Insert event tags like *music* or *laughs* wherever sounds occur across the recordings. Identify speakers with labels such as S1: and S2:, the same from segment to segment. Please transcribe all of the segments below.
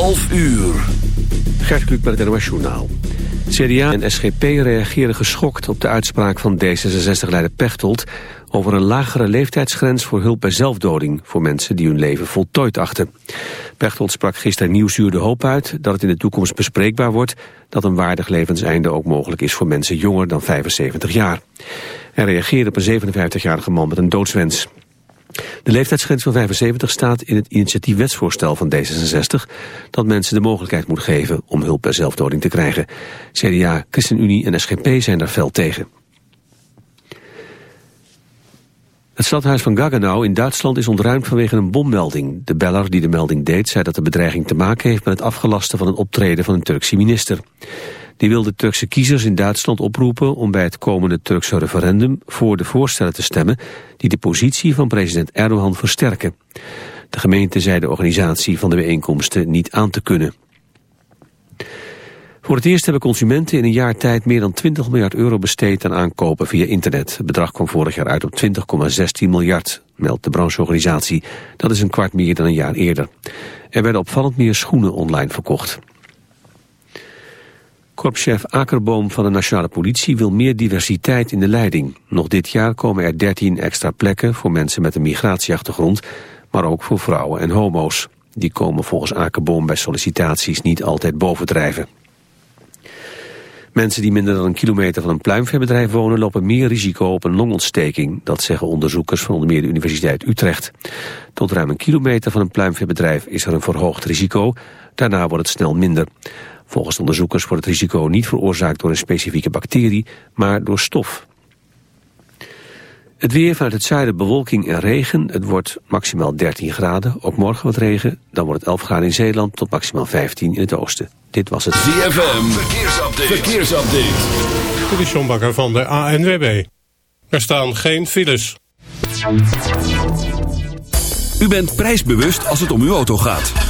S1: 11 uur.
S2: Gert Kluk bij het NOS Journaal. CDA en SGP reageren geschokt op de uitspraak van D66-leider Pechtold... over een lagere leeftijdsgrens voor hulp bij zelfdoding... voor mensen die hun leven voltooid achten. Pechtold sprak gisteren Nieuwsuur de hoop uit... dat het in de toekomst bespreekbaar wordt... dat een waardig levenseinde ook mogelijk is voor mensen jonger dan 75 jaar. Hij reageerde op een 57-jarige man met een doodswens. De leeftijdsgrens van 75 staat in het initiatiefwetsvoorstel van D66... dat mensen de mogelijkheid moet geven om hulp bij zelfdoding te krijgen. CDA, ChristenUnie en SGP zijn daar fel tegen. Het stadhuis van Gaggenau in Duitsland is ontruimd vanwege een bommelding. De beller die de melding deed zei dat de bedreiging te maken heeft met het afgelasten van een optreden van een Turkse minister. Die wil de Turkse kiezers in Duitsland oproepen om bij het komende Turkse referendum voor de voorstellen te stemmen die de positie van president Erdogan versterken. De gemeente zei de organisatie van de bijeenkomsten niet aan te kunnen. Voor het eerst hebben consumenten in een jaar tijd meer dan 20 miljard euro besteed aan aankopen via internet. Het bedrag kwam vorig jaar uit op 20,16 miljard, meldt de brancheorganisatie. Dat is een kwart meer dan een jaar eerder. Er werden opvallend meer schoenen online verkocht. Korpschef Akerboom van de Nationale Politie wil meer diversiteit in de leiding. Nog dit jaar komen er 13 extra plekken voor mensen met een migratieachtergrond, maar ook voor vrouwen en homo's. Die komen volgens Akerboom bij sollicitaties niet altijd bovendrijven. Mensen die minder dan een kilometer van een pluimveebedrijf wonen... lopen meer risico op een longontsteking. Dat zeggen onderzoekers van onder meer de Universiteit Utrecht. Tot ruim een kilometer van een pluimveebedrijf is er een verhoogd risico. Daarna wordt het snel minder. Volgens onderzoekers wordt het risico niet veroorzaakt door een specifieke bacterie, maar door stof. Het weer vanuit het zuiden bewolking en regen. Het wordt maximaal 13 graden. Ook morgen wat regen. Dan wordt het 11 graden in Zeeland tot maximaal 15 in het oosten. Dit was het
S1: ZFM. Verkeersupdate. Verkeersupdate.
S3: Dit is Bakker van de ANWB. Er staan geen files.
S1: U bent prijsbewust als het om uw auto gaat.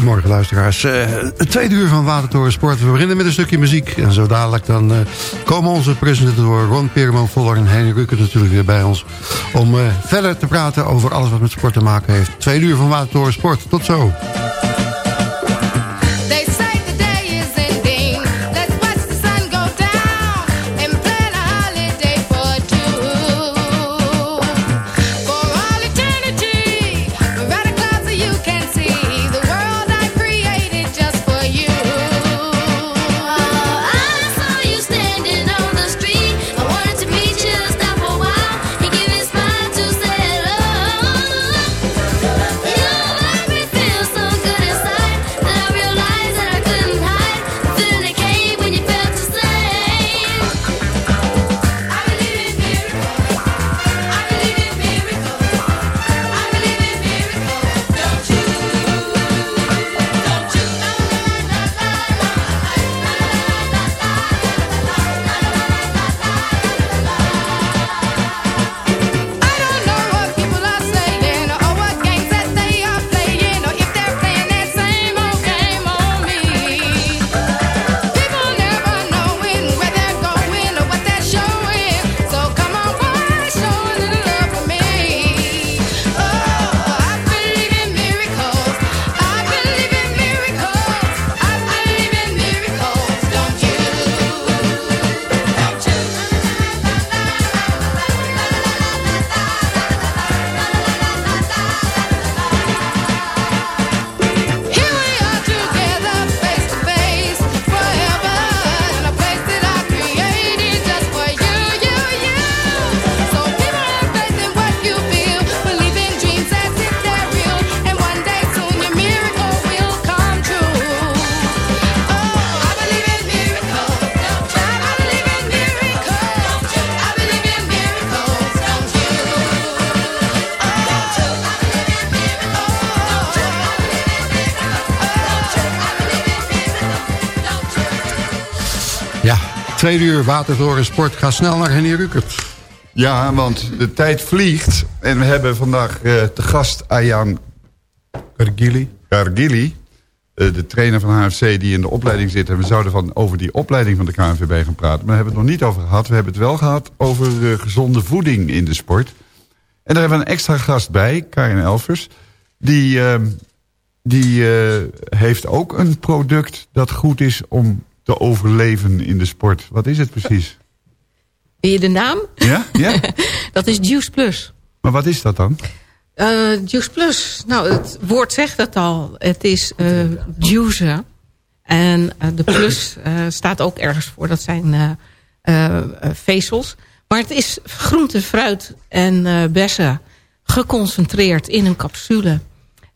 S4: Goedemorgen luisteraars. Het tweede uur van Watertoren Sport. We beginnen met een stukje muziek. En zo dadelijk dan eh, komen onze presentatoren Ron Peerman Voller en Henry Rukker natuurlijk weer bij ons. Om eh, verder te praten over alles wat met sport te maken heeft. Tweede uur van Watertoren Sport. Tot zo. Tweede uur Watertoren Sport. Ga snel naar Henny Rukert.
S5: Ja, want de tijd vliegt. En we hebben vandaag eh, te gast Ayaan
S4: Gargili.
S5: Gargili. eh, de trainer van HFC die in de opleiding zit. En we zouden van over die opleiding van de KNVB gaan praten. Maar daar hebben we het nog niet over gehad. We hebben het wel gehad over eh, gezonde voeding in de sport. En daar hebben we een extra gast bij, Karin Elvers. Die, eh, die heeft ook een product dat goed is om te overleven in de sport. Wat is het precies?
S6: Wil je de naam?
S5: Ja? ja? *laughs*
S6: Dat is Juice Plus.
S5: Maar wat is dat dan?
S6: Eh, Juice Plus, nou het woord zegt het al. Het is juice. En eh, de plus staat ook ergens voor. Dat zijn vezels. Maar het is groente, fruit en bessen geconcentreerd in een capsule.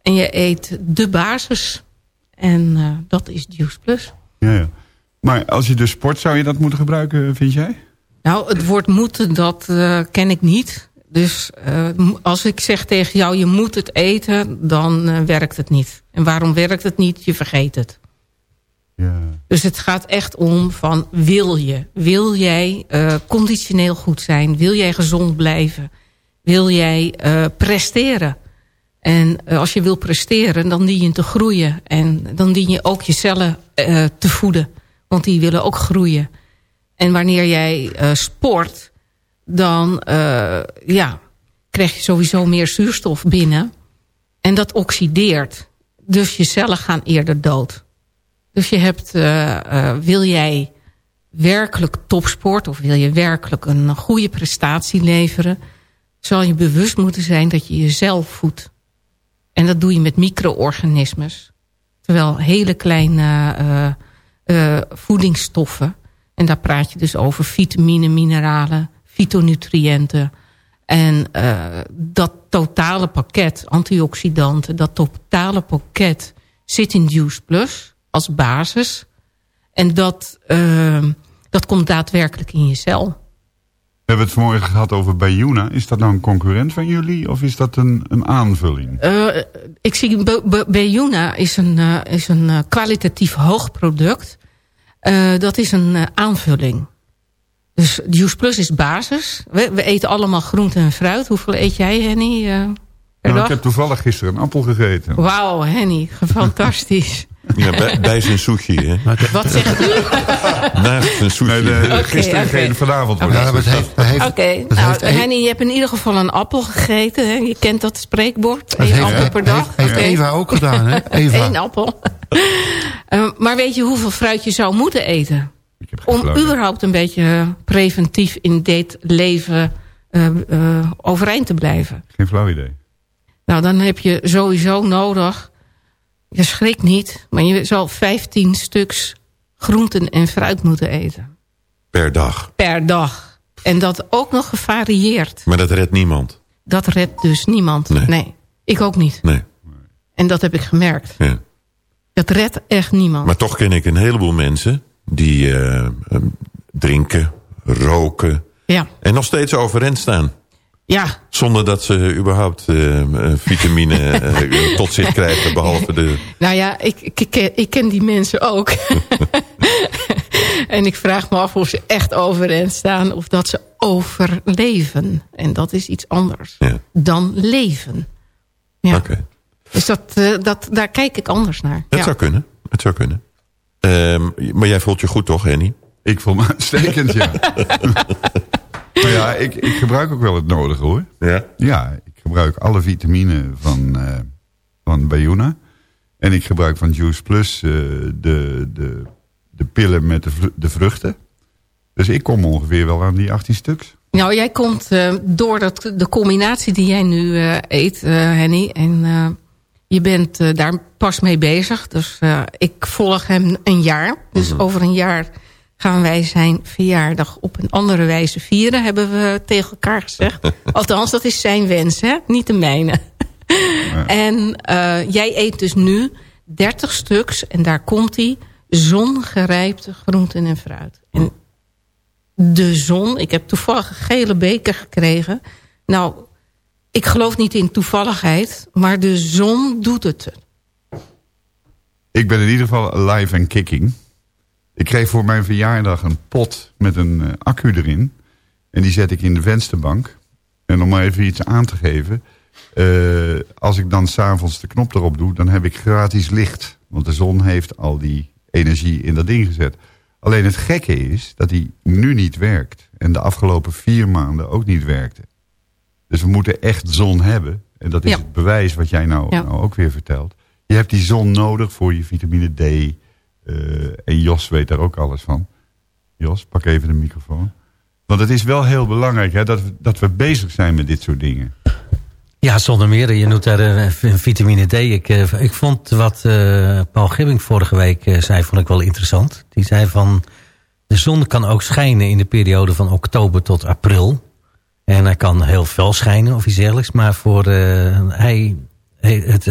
S6: En je eet de basis. En dat is Juice Plus.
S5: Ja, ja. Maar als je dus sport, zou je dat moeten gebruiken, vind jij?
S6: Nou, het woord moeten, dat eh, ken ik niet. Dus eh, als ik zeg tegen jou, je moet het eten, dan eh, werkt het niet. En waarom werkt het niet? Je vergeet het.
S5: Ja.
S6: Dus het gaat echt om van, wil je? Wil jij conditioneel goed zijn? Wil jij gezond blijven? Wil jij presteren? En als je wil presteren, dan dien je te groeien. En dan dien je ook je cellen te voeden. Want die willen ook groeien. En wanneer jij eh, sport, dan eh, ja, krijg je sowieso meer zuurstof binnen. En dat oxideert. Dus je cellen gaan eerder dood. Dus je hebt, eh, wil jij werkelijk topsport... of wil je werkelijk een goede prestatie leveren... zal je bewust moeten zijn dat je jezelf voedt. En dat doe je met micro-organismes. Terwijl hele kleine eh, voedingsstoffen... en daar praat je dus over vitamine, mineralen, fytonutriënten... en eh, dat totale pakket, antioxidanten... dat totale pakket zit in Juice Plus als basis. En dat, eh, dat komt daadwerkelijk in je cel.
S5: We hebben het vanmorgen gehad over Bayuna. Is dat nou een concurrent van jullie of is dat een, een aanvulling?
S6: Eh, ik zie Bejuna is een, eh, is een eh, kwalitatief hoog product. Dat is een aanvulling. Dus Juice Plus is basis. We, we eten allemaal groente en fruit. Hoeveel eet jij, Henny,
S5: Nou, ik heb toevallig gisteren een appel gegeten.
S6: Wauw, Henny, *laughs* fantastisch.
S7: Ja, bij, bij zijn sushi, hè?
S6: Wat zegt u?
S7: Naast zijn sushi.
S5: Nee, de, gisteren
S6: oké.
S5: geen, vanavond wordt
S4: Ja,
S5: het
S4: maar het heeft, het heeft,
S6: Oké, nou, Henny, je hebt in ieder geval een appel gegeten. Hè? Je kent dat spreekbord.
S4: het
S6: Eén
S4: heeft-
S6: appel per dag.
S4: Heeft. Eva ook gedaan, hè? *laughs* Eva.
S6: Eén appel. Eh, maar weet je hoeveel fruit je zou moeten eten?
S5: Ik heb geen
S6: Om überhaupt een beetje eh, preventief in dit leven eh, eh, overeind te blijven.
S5: Geen flauw idee.
S6: Nou, dan heb je sowieso nodig... Je schrikt niet, maar je zal 15 stuks groenten en fruit moeten eten.
S7: Per dag.
S6: Per dag. En dat ook nog gevarieerd.
S7: Maar dat redt niemand.
S6: Dat redt dus niemand.
S7: Nee.
S6: Nee, ik ook niet.
S7: Nee.
S6: En dat heb ik gemerkt.
S7: Ja.
S6: Dat redt echt niemand.
S7: Maar toch ken ik een heleboel mensen die eh, eh, drinken, roken...
S6: Ja,
S7: en nog steeds overeind staan.
S6: Ja.
S7: Zonder dat ze überhaupt eh, eh, vitamine eh, *laughs* tot zich krijgen. Behalve de...
S6: Nou ja, ik, ik, ik ken, ik ken die mensen ook. *laughs* en ik vraag me af of ze echt overeind staan... of dat ze overleven. En dat is iets anders
S7: Ja.
S6: dan leven. Ja.
S7: Oké.
S6: Dus dat, eh, dat, daar kijk ik anders naar.
S7: Het
S6: ja.
S7: zou kunnen. Het zou kunnen. Ehm, maar jij voelt je goed toch, Henny?
S5: Ik vond me *laughs* uitstekend, ja. Maar ja, ik, ik gebruik ook wel het nodige, hoor.
S7: Ja.
S5: Ja, ik gebruik alle vitamine van, eh van Bayuna. En ik gebruik van Juice Plus eh, de, de, de pillen met de, de vruchten. Dus ik kom ongeveer wel aan die 18 stuks.
S6: Nou, jij komt eh, door dat, de combinatie die jij nu eh, eet, eh, Henny. En eh, je bent daar pas mee bezig. Dus eh, ik volg hem een jaar. Dus over een jaar gaan wij zijn verjaardag op een andere wijze vieren. Hebben we tegen elkaar gezegd. *laughs* Althans, dat is zijn wens, hè? Niet de mijne. *laughs* En eh, jij eet dus nu 30 stuks. En daar komt hij. Zongerijpte groenten en fruit. En de zon. Ik heb toevallig een gele beker gekregen. Nou, ik geloof niet in toevalligheid, maar de zon doet het.
S5: Ik ben in ieder geval live en kicking. Ik kreeg voor mijn verjaardag een pot met een eh, accu erin. En die zet ik in de vensterbank. En om maar even iets aan te geven. eh, als ik dan s'avonds de knop erop doe, dan heb ik gratis licht. Want de zon heeft al die energie in dat ding gezet. Alleen het gekke is dat die nu niet werkt. En de afgelopen vier maanden ook niet werkte. Dus we moeten echt zon hebben. En dat is
S6: Ja.
S5: het bewijs wat jij nou,
S6: Ja.
S5: nou ook weer vertelt. Je hebt die zon nodig voor je vitamine D. eh, en Jos weet daar ook alles van. Jos, pak even de microfoon. Want het is wel heel belangrijk hè, dat, we, dat we bezig zijn met dit soort dingen.
S8: Ja, zonder meer. Je noemt daar v- vitamine D. Ik, eh, ik vond wat eh, Paul Gibbing vorige week zei, vond ik wel interessant. Die zei van, de zon kan ook schijnen in de periode van oktober tot april. En hij kan heel fel schijnen of iets dergelijks. Maar voor, hij, het,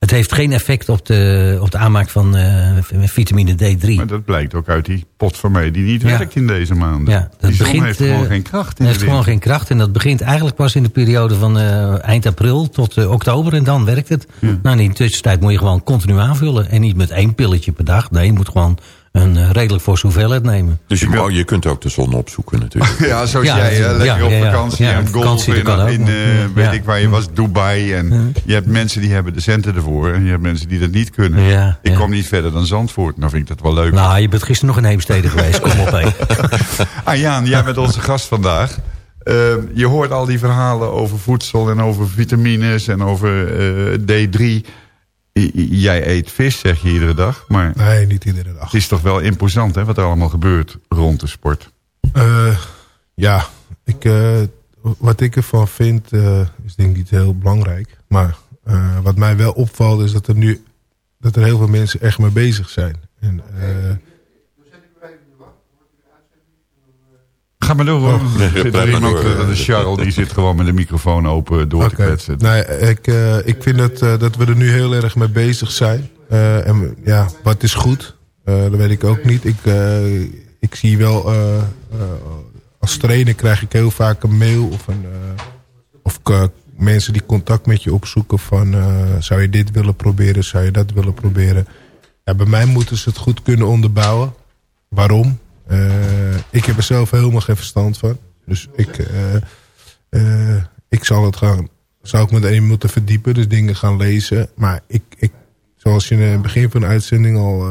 S8: het heeft geen effect op de, op de aanmaak van eh, vitamine D3.
S5: Maar dat blijkt ook uit die pot van mij die niet
S8: Ja.
S5: werkt in deze maanden.
S8: Ja, dat
S5: die
S8: begint,
S5: heeft gewoon
S8: eh,
S5: geen kracht in
S8: heeft gewoon geen kracht. En dat begint eigenlijk pas in de periode van eh, eind april tot oktober. En dan werkt het. Nou, in de tussentijd moet je gewoon continu aanvullen. En niet met één pilletje per dag. Nee, je moet gewoon een eh, redelijk forse hoeveelheid nemen.
S7: Dus je, oh, je kunt ook de zon opzoeken natuurlijk. *laughs*
S5: Ja, zoals
S8: Ja,
S5: jij, lekker
S8: Ja,
S5: op
S8: ja, ja.
S5: vakantie
S8: Ja,
S5: en
S8: vakantie,
S5: golfen in,
S8: kan ook.
S5: in eh, weet
S8: Ja.
S5: ik waar je was, Dubai. En je hebt mensen die hebben de centen ervoor en je hebt mensen die dat niet kunnen.
S8: Ja,
S5: ik
S8: ja.
S5: kom niet verder dan Zandvoort. Nou vind ik dat wel leuk.
S8: Nou, je bent gisteren nog in Heemstede geweest. Kom op, hé. *laughs*
S5: Ah Jaan, jij bent onze gast vandaag. Eh, je hoort al die verhalen over voedsel en over vitamines en over eh, D3. Jij eet vis, zeg je iedere dag. Maar
S9: Nee, niet iedere dag.
S5: het is toch wel imposant hè, wat er allemaal gebeurt rond de sport.
S9: Eh, ja, ik, eh, wat ik ervan vind eh, is denk ik niet heel belangrijk. Maar wat mij wel opvalt is dat er nu dat er heel veel mensen echt mee bezig zijn. En,
S5: Ga maar door hoor.
S9: Oh.
S5: Zit er iemand,
S7: door,
S5: eh, dat is Charles, die zit gewoon met de microfoon open door te kletsen.
S9: Nee, ik, eh, ik vind dat, eh, dat we er nu heel erg mee bezig zijn. Eh, en ja, wat is goed? Eh, dat weet ik ook niet. Ik, eh, ik zie wel, eh, eh, als trainer krijg ik heel vaak een mail of, een, eh, of eh, mensen die contact met je opzoeken van eh, zou je dit willen proberen, zou je dat willen proberen. Ja, bij mij moeten ze het goed kunnen onderbouwen. Waarom? Eh, ik heb er zelf helemaal geen verstand van. Dus ik, eh, eh, ik zal het gaan, zou ik meteen moeten verdiepen, dus dingen gaan lezen. Maar ik, ik zoals je in het begin van de uitzending al,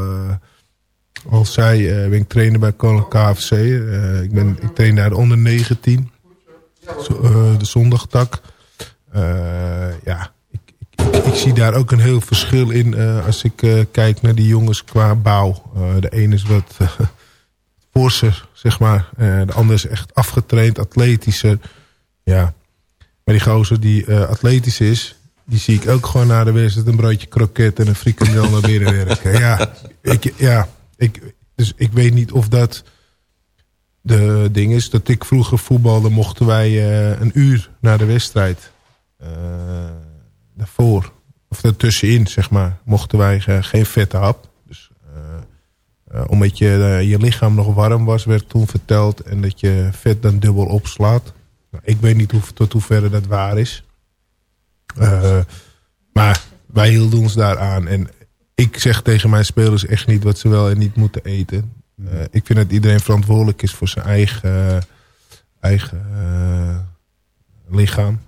S9: al zei, ben ik trainer bij Koninklijke KFC. Ik, ben, ik train daar de onder 19, zo- eh, de zondagtak. Ja, ik, ik, ik zie daar ook een heel verschil in als ik kijk naar die jongens qua bouw. De ene is wat *laughs* zeg maar. Eh, de andere is echt afgetraind, atletischer. Ja, maar die gozer die eh, atletisch is... die zie ik ook gewoon na de wedstrijd... een broodje kroket en een frikandel naar binnen *laughs* werken. Ja, ik, ja ik, dus ik weet niet of dat de ding is. Dat ik vroeger voetbalde, mochten wij eh, een uur na de wedstrijd... eh, daarvoor, of ertussenin, zeg maar... mochten wij geen vette hap. Eh, omdat je, eh, je lichaam nog warm was, werd toen verteld. En dat je vet dan dubbel opslaat. Nou, ik weet niet hoe, tot hoeverre dat waar is. Eh, maar wij hielden ons daar aan. En ik zeg tegen mijn spelers echt niet wat ze wel en niet moeten eten. Ik vind dat iedereen verantwoordelijk is voor zijn eigen, eigen lichaam.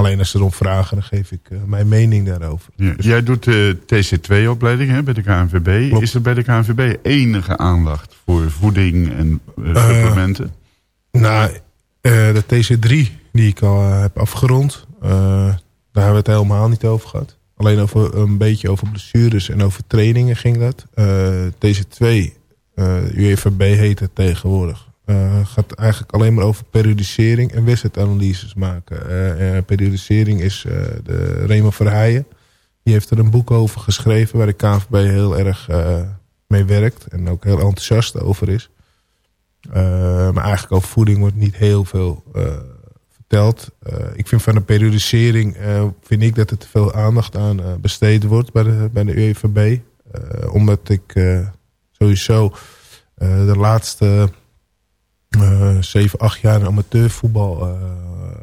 S9: Eh, alleen als ze erom vragen, dan geef ik eh, mijn mening daarover.
S5: Ja, jij doet de TC2-opleiding bij de KNVB.
S9: Klopt.
S5: Is er bij de KNVB enige aandacht voor voeding en eh,
S9: Eh,
S5: supplementen?
S9: Nou, eh, de TC3 die ik al eh, heb afgerond, eh, daar hebben we het helemaal niet over gehad. Alleen over een beetje over blessures en over trainingen ging dat. Eh TC2, eh UEVB heet het tegenwoordig. Eh, gaat eigenlijk alleen maar over periodisering en wedstrijdanalyses maken. Eh, eh, periodisering is de Raymond Verheijen. Die heeft er een boek over geschreven waar de KNVB heel erg mee werkt. En ook heel enthousiast over is. Maar eigenlijk over voeding wordt niet heel veel verteld. Ik vind van de periodisering vind ik dat er te veel aandacht aan besteed wordt bij de, bij de UEVB. omdat ik sowieso de laatste zeven, acht jaar in amateurvoetbal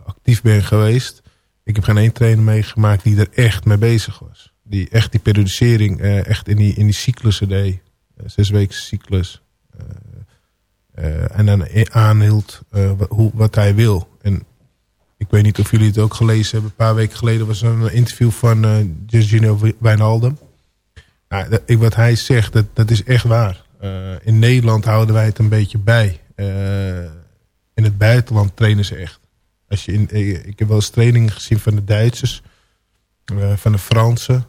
S9: actief ben geweest. Ik heb geen één trainer meegemaakt die er echt mee bezig was. Die echt die periodisering echt in die, in die cyclussen deed. Een zesweekse cyclus. Eh, eh, en dan aanhield eh, hoe, wat hij wil. En ik weet niet of jullie het ook gelezen hebben. Een paar weken geleden was er een interview van eh Jorginho Wijnaldum. Nou, wat hij zegt, dat, dat is echt waar. Eh, in Nederland houden wij het een beetje bij. Eh, in het buitenland trainen ze echt. Als je in, eh, ik heb wel eens trainingen gezien van de Duitsers, eh, van de Fransen.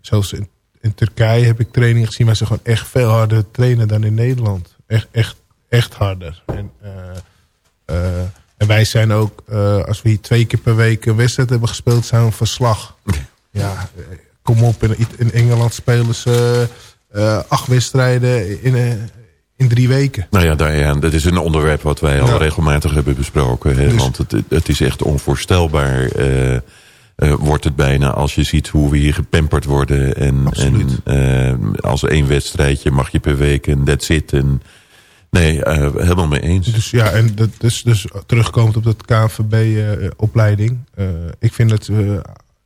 S9: Zelfs in, in Turkije heb ik trainingen gezien waar ze gewoon echt veel harder trainen dan in Nederland. Echt, echt, echt harder. En, en wij zijn ook, als we hier twee keer per week een wedstrijd hebben gespeeld, zijn we een verslag. *laughs* Ja, kom op, in, in Engeland spelen ze acht wedstrijden in, in drie weken.
S7: Nou ja, ja, dat is een onderwerp wat wij al regelmatig hebben besproken. Hè?
S9: Dus-
S7: Want het, het is echt onvoorstelbaar. eh, eh, wordt het bijna als je ziet hoe we hier gepamperd worden. En, en eh, als één wedstrijdje mag je per week en that's it. En, nee, helemaal mee eens.
S9: Dus ja, en dat is dus terugkomend op dat KNVB-opleiding. eh, ik vind dat we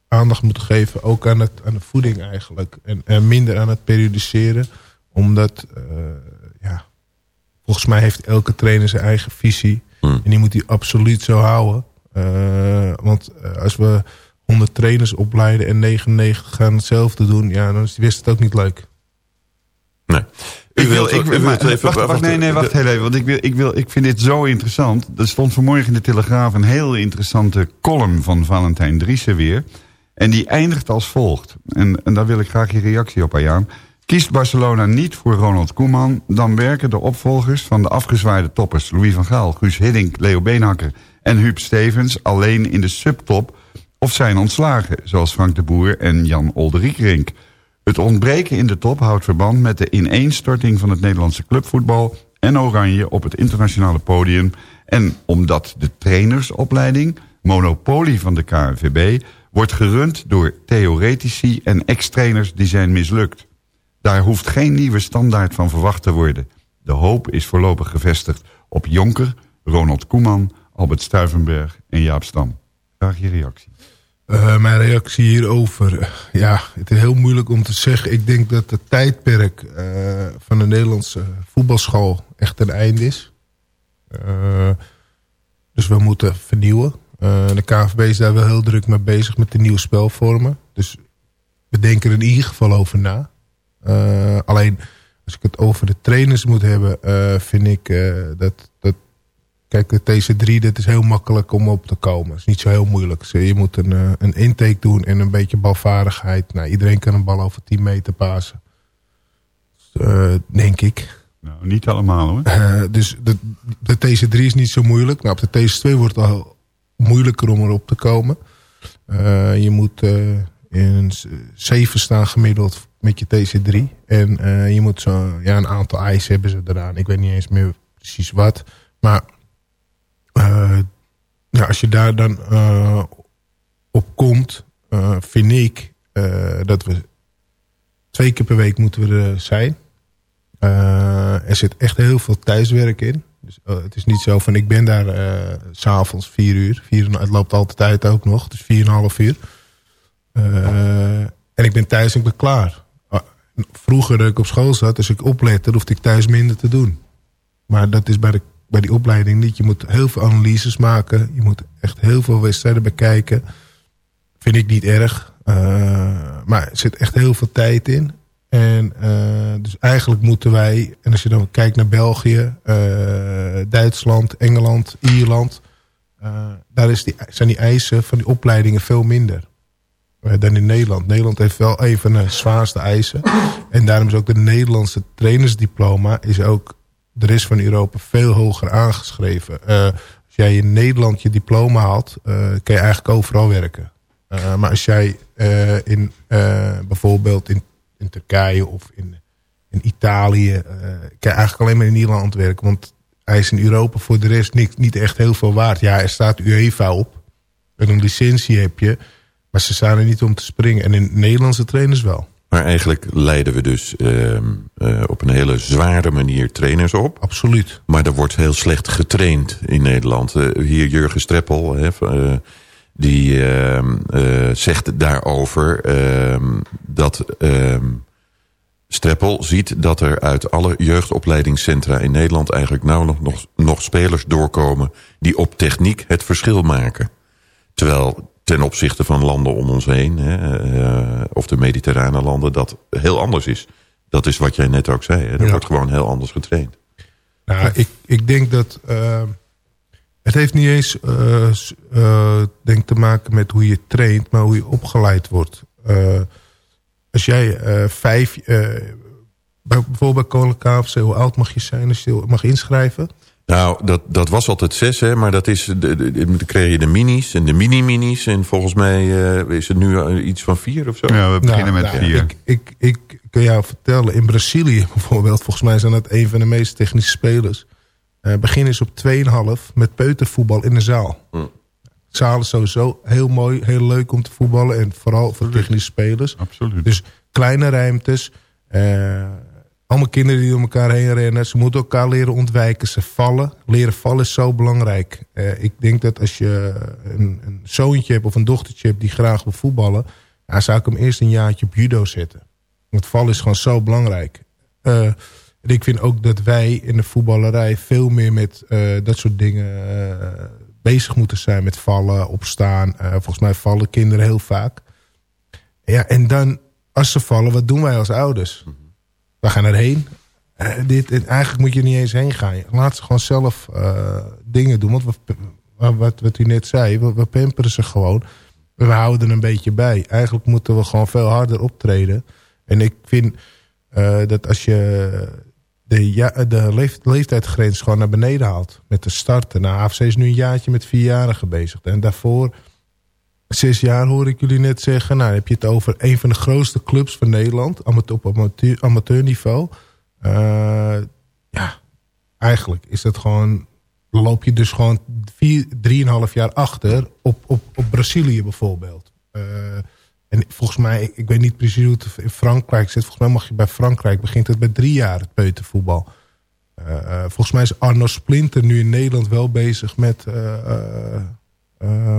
S9: aandacht moeten geven ook aan, het, aan de voeding eigenlijk. En, en minder aan het periodiseren. Omdat, volgens mij heeft elke trainer zijn eigen visie. En die moet die absoluut zo houden. Eh, want eh, als we 100 trainers opleiden en 99 gaan hetzelfde doen... ja, dan is die wedstrijd ook niet leuk.
S7: Nee.
S5: Ik wil, ik, wil- maar-
S7: even-
S5: wacht, wacht, nee, nee, wacht heel even. Want ik, wil, ik, wil, ik vind dit zo interessant. Er stond vanmorgen in de Telegraaf een heel interessante column van Valentijn Driessen weer. En die eindigt als volgt. En, en daar wil ik graag je reactie op, Ayaan. Kiest Barcelona niet voor Ronald Koeman... dan werken de opvolgers van de afgezwaaide toppers... Louis van Gaal, Guus Hiddink, Leo Beenhakker en Huub Stevens... alleen in de subtop of zijn ontslagen... zoals Frank de Boer en Jan Olderiekrink... Het ontbreken in de top houdt verband met de ineenstorting van het Nederlandse clubvoetbal en Oranje op het internationale podium. En omdat de trainersopleiding, monopolie van de KNVB, wordt gerund door theoretici en ex-trainers die zijn mislukt. Daar hoeft geen nieuwe standaard van verwacht te worden. De hoop is voorlopig gevestigd op Jonker, Ronald Koeman, Albert Stuivenberg en Jaap Stam. Graag je reactie.
S9: Eh, mijn reactie hierover. Ja, het is heel moeilijk om te zeggen. Ik denk dat het tijdperk eh, van de Nederlandse voetbalschool echt een einde is. Eh, dus we moeten vernieuwen. De KNVB is daar wel heel druk mee bezig met de nieuwe spelvormen. Dus we denken er in ieder geval over na. Eh, alleen als ik het over de trainers moet hebben, eh, vind ik eh, dat, dat Kijk, de TC3, dat is heel makkelijk om op te komen. Het is niet zo heel moeilijk. Je moet een, een intake doen en een beetje balvaardigheid. Nou, iedereen kan een bal over 10 meter pasen. Dus, denk ik.
S5: Nou, niet allemaal hoor.
S9: Dus de, de TC3 is niet zo moeilijk. Nou, op de TC2 wordt het al moeilijker om erop te komen. Je moet in 7 staan gemiddeld met je TC3. En eh, je moet zo, ja, een aantal eisen hebben ze eraan. Ik weet niet eens meer precies wat. Maar eh, ja, als je daar dan eh, op komt, vind ik dat we twee keer per week moeten we er zijn. Er zit echt heel veel thuiswerk in. Dus, het is niet zo van ik ben daar s'avonds vier uur. Vier, het loopt altijd uit ook nog. Dus vier en een half uur. En ik ben thuis en ik ben klaar. Vroeger dat ik op school zat, als ik oplette, hoefde ik thuis minder te doen. Maar dat is bij, de, bij die opleiding niet. Je moet heel veel analyses maken. Je moet echt heel veel wedstrijden bekijken. Vind ik niet erg. Eh, maar er zit echt heel veel tijd in. En eh, dus eigenlijk moeten wij, en als je dan kijkt naar België, eh, Duitsland, Engeland, Ierland, daar is die, zijn die eisen van die opleidingen veel minder dan in Nederland. Nederland heeft wel een van de zwaarste eisen. *laughs* En daarom is ook de Nederlandse trainersdiploma is ook de rest van Europa veel hoger aangeschreven. Eh, als jij in Nederland je diploma haalt, eh, kan je eigenlijk overal werken. Eh, maar als jij eh, in, eh, bijvoorbeeld in, in Turkije of in, in Italië... eh, kan je eigenlijk alleen maar in Nederland werken. Want hij is in Europa voor de rest niet, niet echt heel veel waard. Ja, er staat UEFA op. En een licentie heb je. Maar ze staan er niet om te springen. En in Nederlandse trainers wel.
S7: Maar eigenlijk leiden we dus ehm, eh, op een hele zware manier trainers op.
S9: Absoluut.
S7: Maar er wordt heel slecht getraind in Nederland. Eh, hier Jurgen Streppel, hè, eh, die ehm, eh, zegt daarover ehm, dat Streppel ziet dat er uit alle jeugdopleidingscentra in Nederland... eigenlijk nog, nog, nog spelers doorkomen die op techniek het verschil maken. Terwijl ten opzichte van landen om ons heen... Hè, eh, of de mediterrane landen, dat heel anders is. Dat is wat jij net ook zei. Hè? Er
S9: Ja.
S7: wordt gewoon heel anders getraind.
S9: Nou, ik, ik denk dat... eh, het heeft niet eens eh, denk te maken met hoe je traint... maar hoe je opgeleid wordt. Als jij vijf... bij- bijvoorbeeld bij Koninklijke KFC, hoe oud mag je zijn als je mag inschrijven?
S7: Nou, dat, dat was altijd zes, hè, maar dat is, de, de, de- dan kreeg je de minis en de mini-minis. En volgens mij eh, is het nu eh, iets van vier of zo.
S5: Ja, we beginnen met
S9: nou,
S5: vier.
S9: Ik, ik, ik kan jou vertellen, in Brazilië *laughs* bijvoorbeeld... volgens mij zijn dat een van de meest technische spelers... eh beginnen is op 2,5 met peutervoetbal in de zaal.
S7: Hm.
S9: Zaal is sowieso heel mooi, heel leuk om te voetballen... en vooral voor technische spelers.
S5: Absoluut.
S9: Dus kleine ruimtes... eh, allemaal kinderen die door elkaar heen rennen. Ze moeten elkaar leren ontwijken. Ze vallen. Leren vallen is zo belangrijk. Eh, ik denk dat als je een, een zoontje hebt of een dochtertje hebt... die graag wil voetballen... dan zou ik hem eerst een jaartje op judo zetten. Want vallen is gewoon zo belangrijk. Eh, en ik vind ook dat wij in de voetballerij... veel meer met eh, dat soort dingen bezig moeten zijn. Met vallen, opstaan. Volgens mij vallen kinderen heel vaak. Ja, en dan, als ze vallen, wat doen wij als ouders? We gaan erheen. Eh, dit, en eigenlijk moet je niet eens heen gaan. Laat ze gewoon zelf eh, dingen doen. Want wat, wat, u net zei, we, we ze gewoon. We houden er een beetje bij. Eigenlijk moeten we gewoon veel harder optreden. En ik vind eh, dat als je de, de leef, leeftijdsgrens gewoon naar beneden haalt... met de starten. Nou, AFC is nu een jaartje met vierjarigen bezig. En daarvoor zes jaar hoor ik jullie net zeggen. Nou, heb je het over een van de grootste clubs van Nederland. Op amateur, amateurniveau. Eh, ja, eigenlijk is dat gewoon... loop je dus gewoon vier, drieënhalf jaar achter op, op, op Brazilië bijvoorbeeld. Eh, en volgens mij, ik, weet niet precies hoe het in Frankrijk zit. Volgens mij mag je bij Frankrijk, begint het bij drie jaar het peutervoetbal. Eh, volgens mij is Arno Splinter nu in Nederland wel bezig met,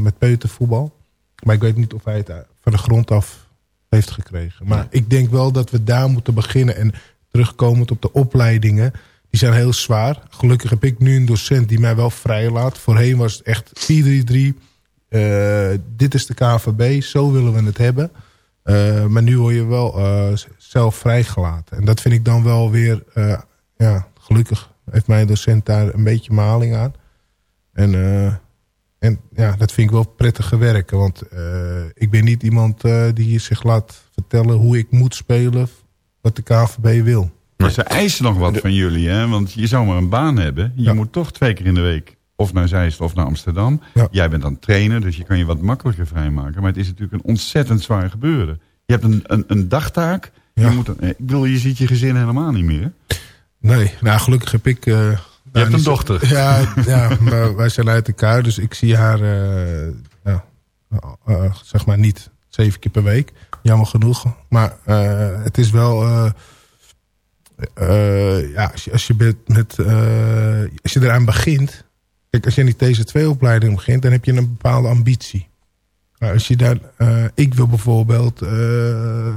S9: met peutervoetbal. Maar ik weet niet of hij het eh, van de grond af heeft gekregen. Maar ik denk wel dat we daar moeten beginnen. En terugkomend op de opleidingen. Die zijn heel zwaar. Gelukkig heb ik nu een docent die mij wel vrij laat. Voorheen was het echt 4-3-3. Eh, dit is de KVB. Zo willen we het hebben. Eh, maar nu word je wel zelf vrijgelaten. En dat vind ik dan wel weer... ja, gelukkig heeft mijn docent daar een beetje maling aan. En... en ja, dat vind ik wel prettige werken. Want eh, ik ben niet iemand eh, die zich laat vertellen hoe ik moet spelen. Wat de KVB wil.
S5: Maar ze eisen nog wat van jullie, hè? Want je zou maar een baan hebben. Je moet toch twee keer in de week of naar Zeist of naar Amsterdam. Jij bent dan trainer, dus je kan je wat makkelijker vrijmaken. Maar het is natuurlijk een ontzettend zwaar gebeuren. Je hebt een, een, een dagtaak. Je, moet een, ik bedoel, je ziet je gezin helemaal niet meer.
S9: Nee, nou gelukkig heb ik... eh,
S5: Je hebt een
S9: niet zo-
S5: dochter.
S9: Ja, ja maar wij zijn uit elkaar. Dus ik zie haar, eh, ja, eh, zeg maar niet zeven keer per week. Jammer genoeg. Maar eh, het is wel... eh, eh, ja, als je, als je, met, met, eh, als je eraan begint... Kijk, als je in die TC2-opleiding begint... dan heb je een bepaalde ambitie. Maar als je daar... eh, ik wil bijvoorbeeld... eh, eh,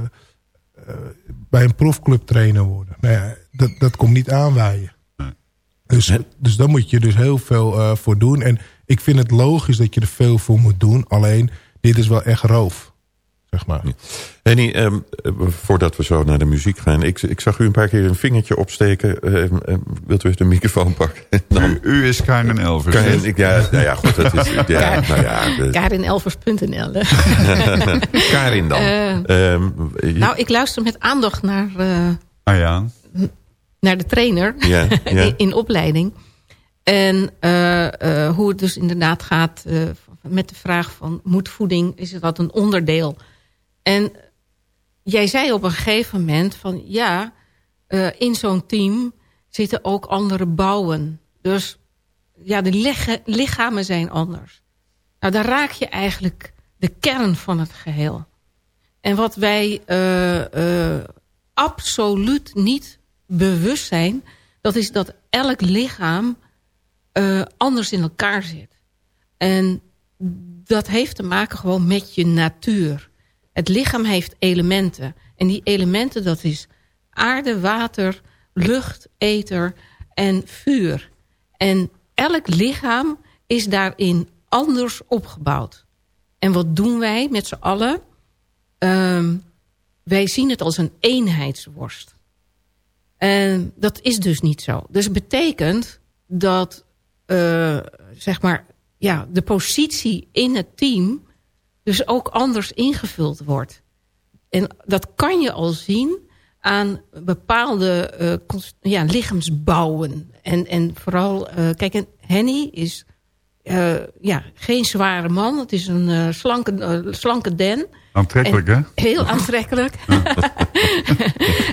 S9: bij een profclub trainer worden. Nou ja, dat, dat komt niet aanwaaien. Dus, dus daar moet je dus heel veel eh, voor doen. En ik vind het logisch dat je er veel voor moet doen. Alleen, dit is wel echt roof. Zeg maar.
S7: Henny, ehm, eh, voordat we zo naar de muziek gaan. Ik, ik zag u een paar keer een vingertje opsteken. Ehm, ehm, wilt u even de microfoon pakken? *laughs* Dan...
S5: U, is Karen Elvers.
S7: Karin, ik, ja, nou ja, goed. Dat is, *laughs* ja, nou ja, de-
S6: Karinelvers.nl. *laughs*
S7: Karin dan.
S6: Eh,
S7: Ehm, je-
S6: Nou, ik luister met aandacht naar, eh,
S5: Arjaan.
S6: Naar de trainer
S7: Ja, ja. *laughs*
S6: in, in opleiding. En eh, eh, hoe het dus inderdaad gaat eh, met de vraag van... moet voeding, is dat een onderdeel? En jij zei op een gegeven moment van... ja, in zo'n team zitten ook andere bouwen. Dus ja, de lichamen zijn anders. Nou, daar raak je eigenlijk de kern van het geheel. En wat wij absoluut niet bewust zijn... dat is dat elk lichaam eh, anders in elkaar zit. En dat heeft te maken gewoon met je natuur. Het lichaam heeft elementen. En die elementen, dat is aarde, water, lucht, ether en vuur. En elk lichaam is daarin anders opgebouwd. En wat doen wij met z'n allen? Ehm, wij zien het als een eenheidsworst. En dat is dus niet zo. Dus het betekent dat eh, zeg maar, ja, de positie in het team dus ook anders ingevuld wordt. En dat kan je al zien aan bepaalde cons- ja, lichaamsbouwen. En, en vooral, eh, kijk, en Henny is eh, ja, geen zware man. Het is een eh, slanke, eh, slanke den.
S5: Aantrekkelijk,
S6: En
S5: hè?
S6: Heel aantrekkelijk. *laughs*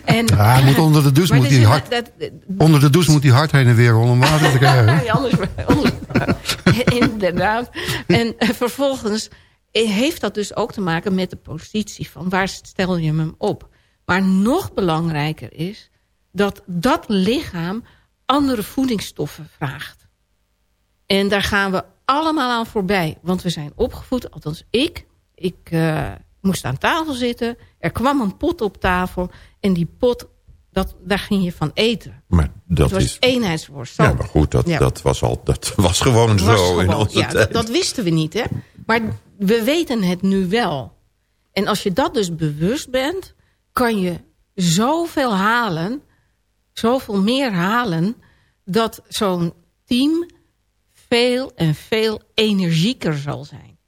S6: en,
S4: Ja, hij moet onder de douche moet hij hard,
S6: dat-
S4: onder de douche moet hij hard heen en weer rollen om water te krijgen.
S6: Ja, anders, anders, *laughs* inderdaad. En vervolgens heeft dat dus ook te maken met de positie van waar stel je hem op. Maar nog belangrijker is dat dat lichaam andere voedingsstoffen vraagt. En daar gaan we allemaal aan voorbij. Want we zijn opgevoed, althans ik. Ik eh, moest aan tafel zitten. Er kwam een pot op tafel. En die pot, dat, daar ging je van eten.
S7: Maar dat
S6: was
S7: is...
S6: eenheidsworst.
S7: Ja, maar goed, dat,
S6: Ja.
S7: dat, was, al, dat *laughs* was gewoon
S6: was
S7: zo in onze
S6: ja,
S7: tijd.
S6: dat, dat wisten we niet, hè. Maar we weten het nu wel. En als je dat dus bewust bent... kan je zoveel halen, zoveel meer halen... dat zo'n team veel en veel energieker zal zijn.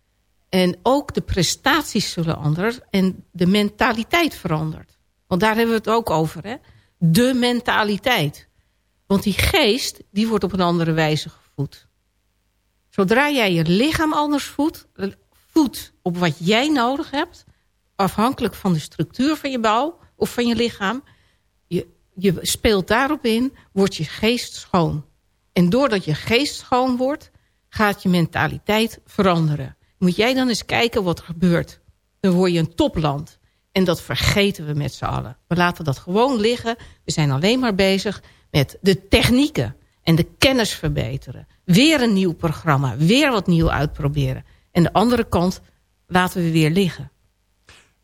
S6: En ook de prestaties zullen anders en de mentaliteit verandert. Want daar hebben we het ook over, hè. De mentaliteit. Want die geest, die wordt op een andere wijze gevoed. Zodra jij je lichaam anders voedt, voedt op wat jij nodig hebt... afhankelijk van de structuur van je bouw of van je lichaam... je, je speelt daarop in, wordt je geest schoon. En doordat je geest schoon wordt, gaat je mentaliteit veranderen. Moet jij dan eens kijken wat er gebeurt. Dan word je een topland. En dat vergeten we met z'n allen. We laten dat gewoon liggen. We zijn alleen maar bezig met de technieken en de kennis verbeteren. Weer een nieuw programma, weer wat nieuw uitproberen. En de andere kant laten we weer liggen.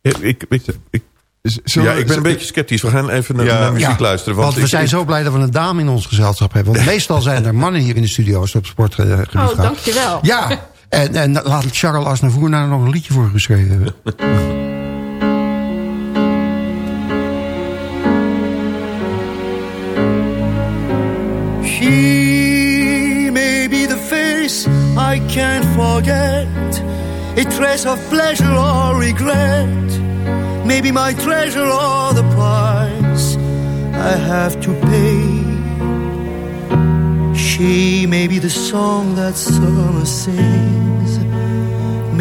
S7: Ik, ik, ik,
S5: zullen
S7: ja, ik ben een beetje sceptisch. We gaan even naar,
S5: Ja.
S7: naar muziek
S4: Ja,
S7: luisteren.
S4: Want,
S7: Want,
S4: we
S7: ik-
S4: zijn
S7: ik-
S4: zo blij dat we een dame in ons gezelschap hebben. Want *laughs* meestal zijn er mannen hier in de studio als het op sportgebied
S6: Oh,
S4: gaat.
S6: dankjewel.
S4: Ja, en, en laat Charles Aznavour daar nog een liedje voor geschreven hebben. *laughs*
S10: She may be the face I can't forget, a trace of pleasure or regret, maybe my treasure or the price I have to pay. She may be the song that summer sings,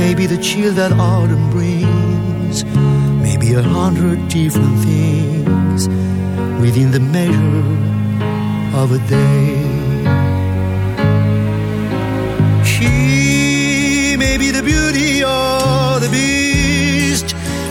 S10: maybe the chill that autumn brings, maybe a hundred different things within the measure of a day. She may be the beauty or the beast,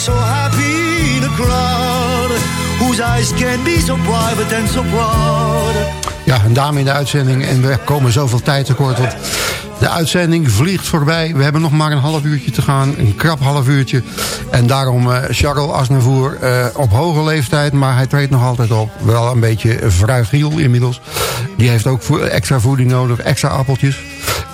S10: so happy in a crowd whose eyes can be so and so proud.
S4: Ja, een dame in de uitzending en we komen zoveel tijd tekort. Want de uitzending vliegt voorbij. We hebben nog maar een half uurtje te gaan. Een krap half uurtje. En daarom eh, Charles Aznavour eh, op hoge leeftijd. Maar hij treedt nog altijd op. Wel een beetje fragiel inmiddels. Die heeft ook extra voeding nodig. Extra appeltjes.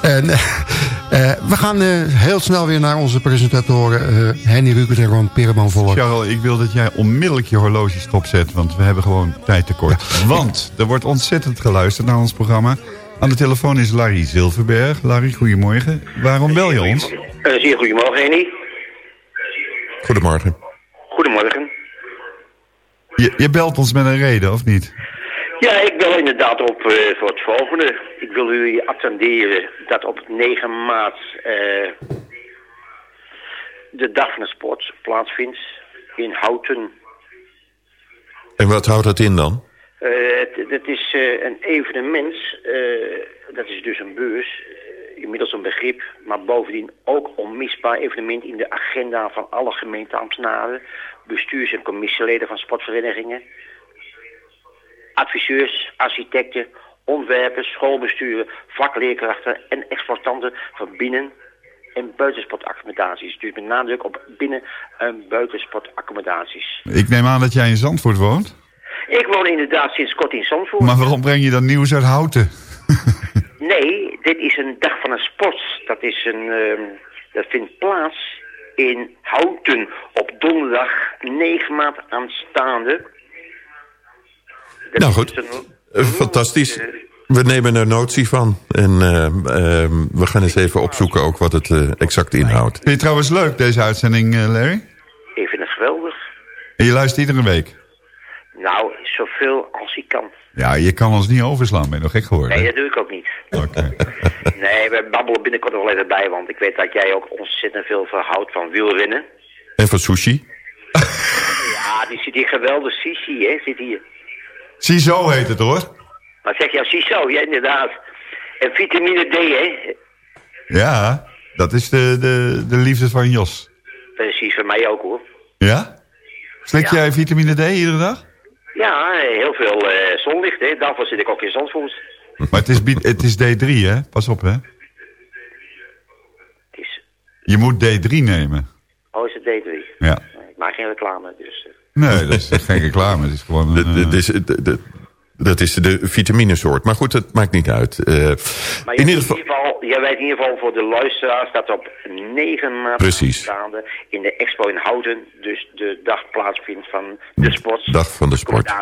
S4: En *laughs* eh, eh, we gaan eh, heel snel weer naar onze presentatoren. eh, Henny Rukert en Ron Pereman Voller.
S5: Charles, ik wil dat jij onmiddellijk je horloge stopzet, want we hebben gewoon tijd tekort. Want er wordt ontzettend geluisterd naar ons programma. Aan de telefoon is Larry Zilverberg. Larry, goedemorgen. Waarom bel je ons?
S11: Een zeer goedemorgen, Henny.
S7: Goedemorgen.
S11: Goedemorgen.
S5: Je, je belt ons met een reden, of niet?
S11: Ja, ik bel inderdaad op eh, voor het volgende. Ik wil u attenderen dat op 9 maart eh, de Dag van de Sport plaatsvindt in Houten.
S7: En wat houdt dat in dan?
S11: Eh, het, het is eh, een evenement, eh, dat is dus een beurs, eh, inmiddels een begrip, maar bovendien ook onmisbaar evenement in de agenda van alle gemeenteambtenaren, bestuurs- en commissieleden van sportverenigingen, adviseurs, architecten, ontwerpers, schoolbesturen, vakleerkrachten en exploitanten van binnen- en buitensportaccommodaties. Dus met nadruk op binnen- en buitensportaccommodaties.
S5: Ik neem aan dat jij in Zandvoort woont.
S11: Ik woon inderdaad sinds kort in Zandvoort.
S5: Maar waarom breng je dan nieuws uit Houten? *laughs*
S11: Nee, dit is een dag van een sport. Dat, is een, ehm, dat vindt plaats in Houten op donderdag 9 maart aanstaande. Dat
S7: Nou goed,
S11: een-
S7: Eh, fantastisch. We nemen er notie van. En eh, eh, we gaan eens even opzoeken ook wat het eh, exact inhoudt.
S5: Vind je het trouwens leuk, deze uitzending, eh, Larry?
S11: Ik vind het geweldig.
S5: En je luistert iedere week?
S11: Nou, zoveel als ik kan.
S5: Ja, je kan ons niet overslaan, ben je nog gek geworden?
S11: Nee, dat doe ik ook niet. *laughs* Nee, we babbelen binnenkort nog wel even bij, want ik weet dat jij ook ontzettend veel verhoudt van wielrennen.
S7: En van sushi?
S11: Ja, die zit hier geweldig. Sisi, hè, zit hier.
S5: Ziezo heet het hoor.
S11: Wat zeg je? Siso, ja inderdaad. En vitamine D, hè.
S5: Ja, dat is de, de, de liefde van Jos.
S11: Precies, voor mij ook hoor.
S5: Ja? Slik jij vitamine D iedere dag?
S11: Ja, heel veel eh, zonlicht, hè. Daarvoor zit ik ook in Zandvoort.
S5: Maar het is, het is D3, hè? Pas op, hè? Je moet D3 nemen.
S11: Oh, is het D3?
S5: Ja.
S11: Nee, ik maak geen reclame, dus...
S5: Nee, dat is geen reclame. Het is gewoon een...
S7: Dat is, de- de- dat is de vitaminesoort. Maar goed, dat maakt niet uit. Eh,
S11: Maar
S7: in ieder
S11: in
S7: geval...
S11: ieder geval, jij weet in ieder geval voor de luisteraars dat op 9 maart
S7: Precies.
S11: aanstaande in de expo in Houten dus de dag plaatsvindt van de sport.
S7: Dag van de sport.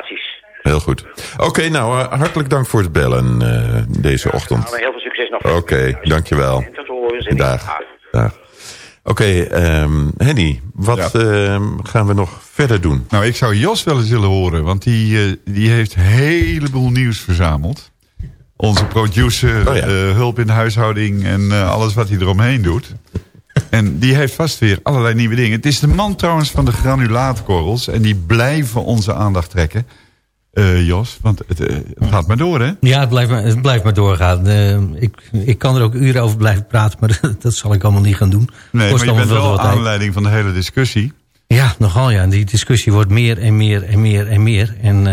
S7: Heel goed. Oké, nou, eh, hartelijk dank voor het bellen eh, deze ochtend.
S11: Nou, heel veel succes nog.
S7: Oké, dankjewel.
S11: Tot horens en
S7: Dag. Dag. Oké, ehm, Henny, wat ehm, gaan we nog verder doen?
S5: Nou, ik zou Jos wel eens willen horen, want die, eh, die heeft een heleboel nieuws verzameld. Onze producer,
S7: Oh ja.
S5: eh, hulp in de huishouding en eh, alles wat hij eromheen doet. En die heeft vast weer allerlei nieuwe dingen. Het is de man trouwens van de granulaatkorrels en die blijven onze aandacht trekken. Eh, Jos, want het, eh, het gaat maar door, hè?
S8: Ja, het blijft maar, het blijft maar doorgaan. Eh, ik, ik kan er ook uren over blijven praten, maar *laughs* dat zal ik allemaal niet gaan doen.
S5: Nee,
S8: Kost
S5: maar je bent wel aanleiding van de hele discussie.
S8: Ja, nogal ja. Die discussie wordt meer en meer en meer en meer. En,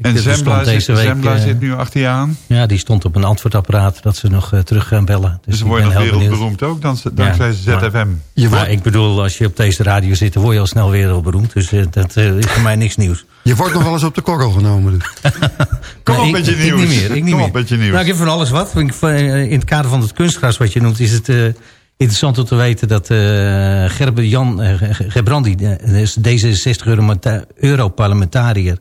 S5: En Zembla, zit, Zembla
S8: eh,
S5: zit nu achter je aan.
S8: Ja, die stond op een antwoordapparaat dat ze nog eh, terug gaan bellen. Dus,
S5: Dus nog
S8: heel benieuwd.
S5: wereldberoemd ook, dans- dankzij ZFM.
S8: Maar, maar ik bedoel, als je op deze radio zit, dan word je al snel wereldberoemd. Dus eh, dat is voor mij niks nieuws. *laughs*
S4: Je wordt nog wel eens op de korrel genomen. Dus. *laughs*
S5: Kom op met je nieuws.
S8: Ik niet meer. Ik niet
S5: Kom
S8: meer.
S5: op met je nieuws.
S8: Nou, ik heb van alles wat. Ik- van, In het kader van het kunstgras wat je noemt... is het interessant om te weten dat eh Gerbe Jan Gebrandi... eh, is D66 Europarlementariër...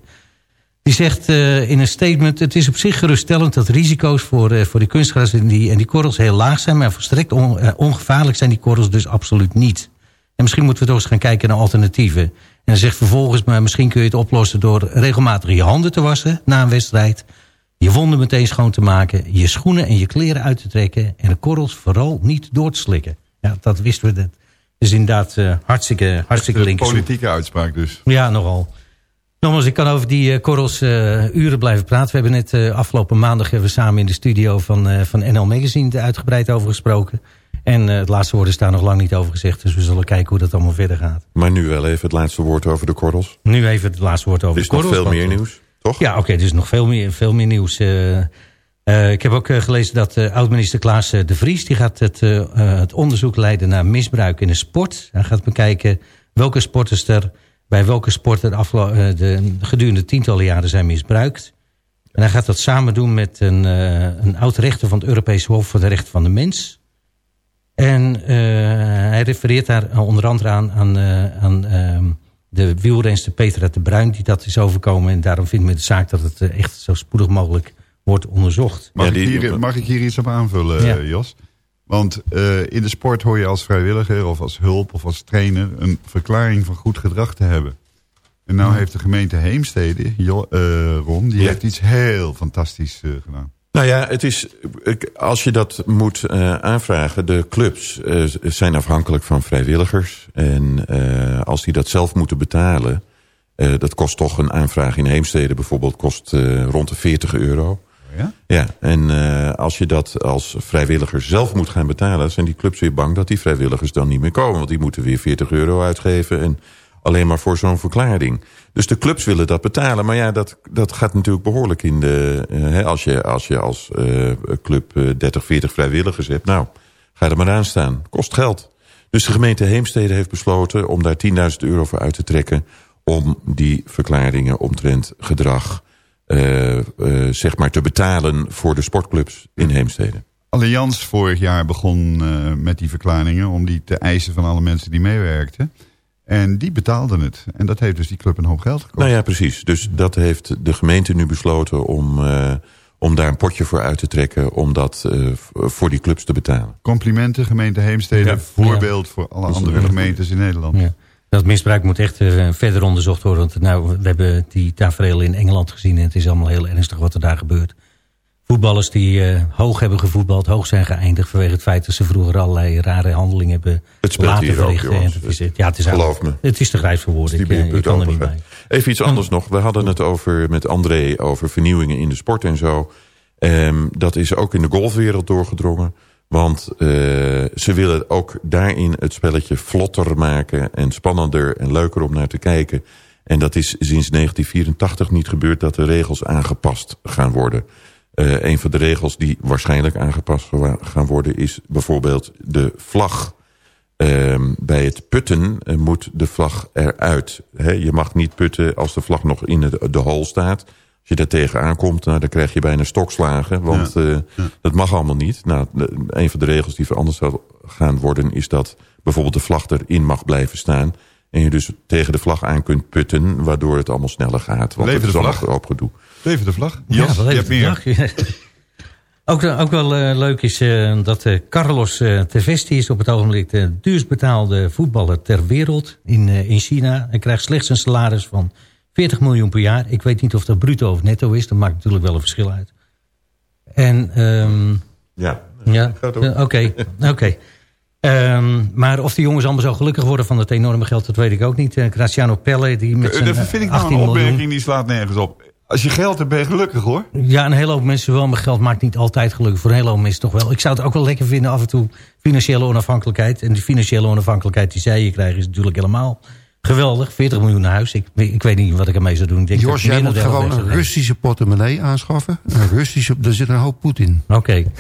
S8: die zegt eh, in een statement... het is op zich geruststellend dat risico's voor, eh, voor die kunstgras en die, en die korrels heel laag zijn... maar volstrekt on, eh, ongevaarlijk zijn die korrels dus absoluut niet. En misschien moeten we toch eens gaan kijken naar alternatieven. En hij zegt vervolgens, maar misschien kun je het oplossen... door regelmatig je handen te wassen na een wedstrijd... je wonden meteen schoon te maken... je schoenen en je kleren uit te trekken... en de korrels vooral niet door te slikken. Ja, dat wisten we. Dat is inderdaad eh, hartstikke, hartstikke
S5: De
S8: links.
S5: politieke uitspraak dus.
S8: Ja, nogal. Nogmaals, ik kan over die eh, korrels eh, uren blijven praten. We hebben net eh, afgelopen maandag hebben we samen in de studio van, van NL Magazine er uitgebreid over gesproken. En het laatste woord is daar nog lang niet over gezegd. Dus we zullen kijken hoe dat allemaal verder gaat.
S7: Maar nu wel even het laatste woord over de korrels.
S8: Nu even het laatste woord over
S7: Er is
S8: de
S7: nog
S8: korrels.
S7: veel meer nieuws, toch?
S8: Ja, oké, er is nog veel meer, veel meer nieuws. Ik heb ook gelezen dat oud-minister Klaas de Vries... die gaat het, het onderzoek leiden naar misbruik in de sport. Hij gaat bekijken welke sporters er... bij welke sporten de eh, de gedurende tientallen jaren zijn misbruikt. En hij gaat dat samen doen met een, eh, een oud-rechter... van het Europese Hof voor de Rechten van de Mens... En eh, hij refereert daar onder andere aan, aan, eh, aan ehm, de wielrenster Petra de Bruin... die dat is overkomen. En daarom vindt men de zaak dat het echt zo spoedig mogelijk wordt onderzocht.
S5: Mag, ik, hier, mag ik hier iets op aanvullen,
S8: Ja.
S5: Jos? Want eh, in de sport hoor je als vrijwilliger of als hulp of als trainer... een verklaring van goed gedrag te hebben. En nou heeft de gemeente Heemstede, Jo- eh, Ron... die
S7: Ja.
S5: heeft iets heel fantastisch eh, gedaan.
S7: Nou ja, het is, als je dat moet eh, aanvragen, de clubs zijn afhankelijk van vrijwilligers. En als die dat zelf moeten betalen, dat kost toch een aanvraag in Heemstede bijvoorbeeld kost rond de 40 euro.
S5: Ja?
S7: Ja, en eh, als je dat als vrijwilliger zelf moet gaan betalen... zijn die clubs weer bang dat die vrijwilligers dan niet meer komen. Want die moeten weer 40 euro uitgeven en alleen maar voor zo'n verklaring. Dus de clubs willen dat betalen. Maar ja, dat, dat gaat natuurlijk behoorlijk in de... eh, hè, als, je, als je als eh, club eh, 30, 40 vrijwilligers hebt... nou, ga er maar aan staan. Kost geld. Dus de gemeente Heemstede heeft besloten om daar 10.000 euro voor uit te trekken... om die verklaringen omtrent gedrag eh, eh, zeg maar te betalen voor de sportclubs in Heemstede.
S5: Allianz vorig jaar begon eh, met die verklaringen... om die te eisen van alle mensen die meewerkten. En die betaalden het. En dat heeft dus die club een hoop geld gekost.
S7: Nou ja, precies. Dus dat heeft de gemeente nu besloten om, eh, om daar een potje voor uit te trekken... om dat eh, voor die clubs te betalen.
S5: Complimenten, gemeente Heemstede.
S8: Ja.
S5: Voorbeeld voor alle andere
S8: een-
S5: gemeentes in Nederland.
S8: Ja. Dat misbruik moet echt eh, verder onderzocht worden. Want nou, we hebben die tafereel in Engeland gezien... en het is allemaal heel ernstig wat er daar gebeurt. Voetballers die eh, hoog hebben gevoetbald, hoog zijn geëindigd... vanwege het feit dat ze vroeger allerlei rare handelingen hebben
S7: Het speelt
S8: laten
S7: ook,
S8: verrichten. En dat is het. Ja, het is
S7: Geloof me.
S8: Het is te grijs voor woorden.
S7: Die
S8: Ik, eh, ik kan er niet bij.
S7: Even iets anders nog. We hadden het over, met André over vernieuwingen in de sport en zo. Ehm, dat is ook in de golfwereld doorgedrongen. Want eh, ze willen ook daarin het spelletje vlotter maken... en spannender en leuker om naar te kijken. En dat is sinds 1984 niet gebeurd dat de regels aangepast gaan worden. Eh, een van de regels die waarschijnlijk aangepast gaan worden... is bijvoorbeeld de vlag. Ehm, bij het putten eh, moet de vlag eruit. Je mag niet putten als de vlag nog in de, de hol staat. Als je daar tegenaan komt, nou, dan krijg je bijna stokslagen. Want eh, dat mag allemaal niet. Nou, de- een van de regels die veranderd zal gaan worden... is dat bijvoorbeeld de vlag erin mag blijven staan. En je dus tegen de vlag aan kunt putten... waardoor het allemaal sneller gaat. Want
S5: Leven
S7: het is
S5: de vlag.
S7: hoop gedoe.
S5: Leven de vlag.
S8: Ja,
S5: je hebt meer. *laughs*
S8: ook, ook wel eh, leuk is eh, dat eh, Carlos eh Tevesti is op het ogenblik de duurst betaalde voetballer ter wereld in, eh, in China. Hij krijgt slechts een salaris van 40 miljoen per jaar. Ik weet niet of dat bruto of netto is. Dat maakt natuurlijk wel een verschil uit. En ehm,
S7: Ja,
S8: ja, oké. oké. Ehm, maar of die jongens allemaal zo gelukkig worden van het enorme geld, dat weet ik ook niet. Eh, Graziano Pelle, die met zijn
S5: Dat
S8: eh,
S5: vind ik nou
S8: 18
S5: een
S8: miljoen...
S5: opmerking die slaat nergens op. Als je geld hebt, ben je gelukkig hoor.
S8: Ja, een hele hoop mensen wel, maar geld maakt niet altijd gelukkig. Voor een hele hoop mensen toch wel. Ik zou het ook wel lekker vinden af en toe financiële onafhankelijkheid. En die financiële onafhankelijkheid die zij je krijgen is natuurlijk helemaal geweldig. 40 miljoen naar huis. Ik, ik weet niet wat ik ermee zou doen. Ik
S4: Jos,
S8: ik
S4: jij moet gewoon een Russische portemonnee aanschaffen. Een Russische, er zit een hoop poet in.
S8: Oké. *laughs*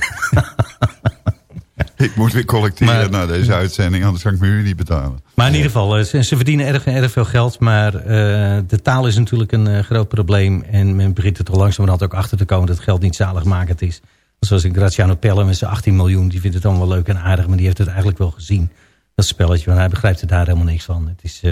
S5: Ik moet weer collecteren
S8: Maar-
S5: na deze uitzending, anders kan ik mijn huur niet betalen.
S8: Maar in ieder geval, eh, ze, ze verdienen erg, erg veel geld. Maar eh, de taal is natuurlijk een eh, groot probleem. En men begint er toch langzamerhand ook achter te komen... dat geld niet zaligmakend is. Zoals ik Graziano Pelle met zijn 18 miljoen... die vindt het allemaal wel leuk en aardig... maar die heeft het eigenlijk wel gezien. Dat spelletje, want hij begrijpt er daar helemaal niks van. Het is, eh,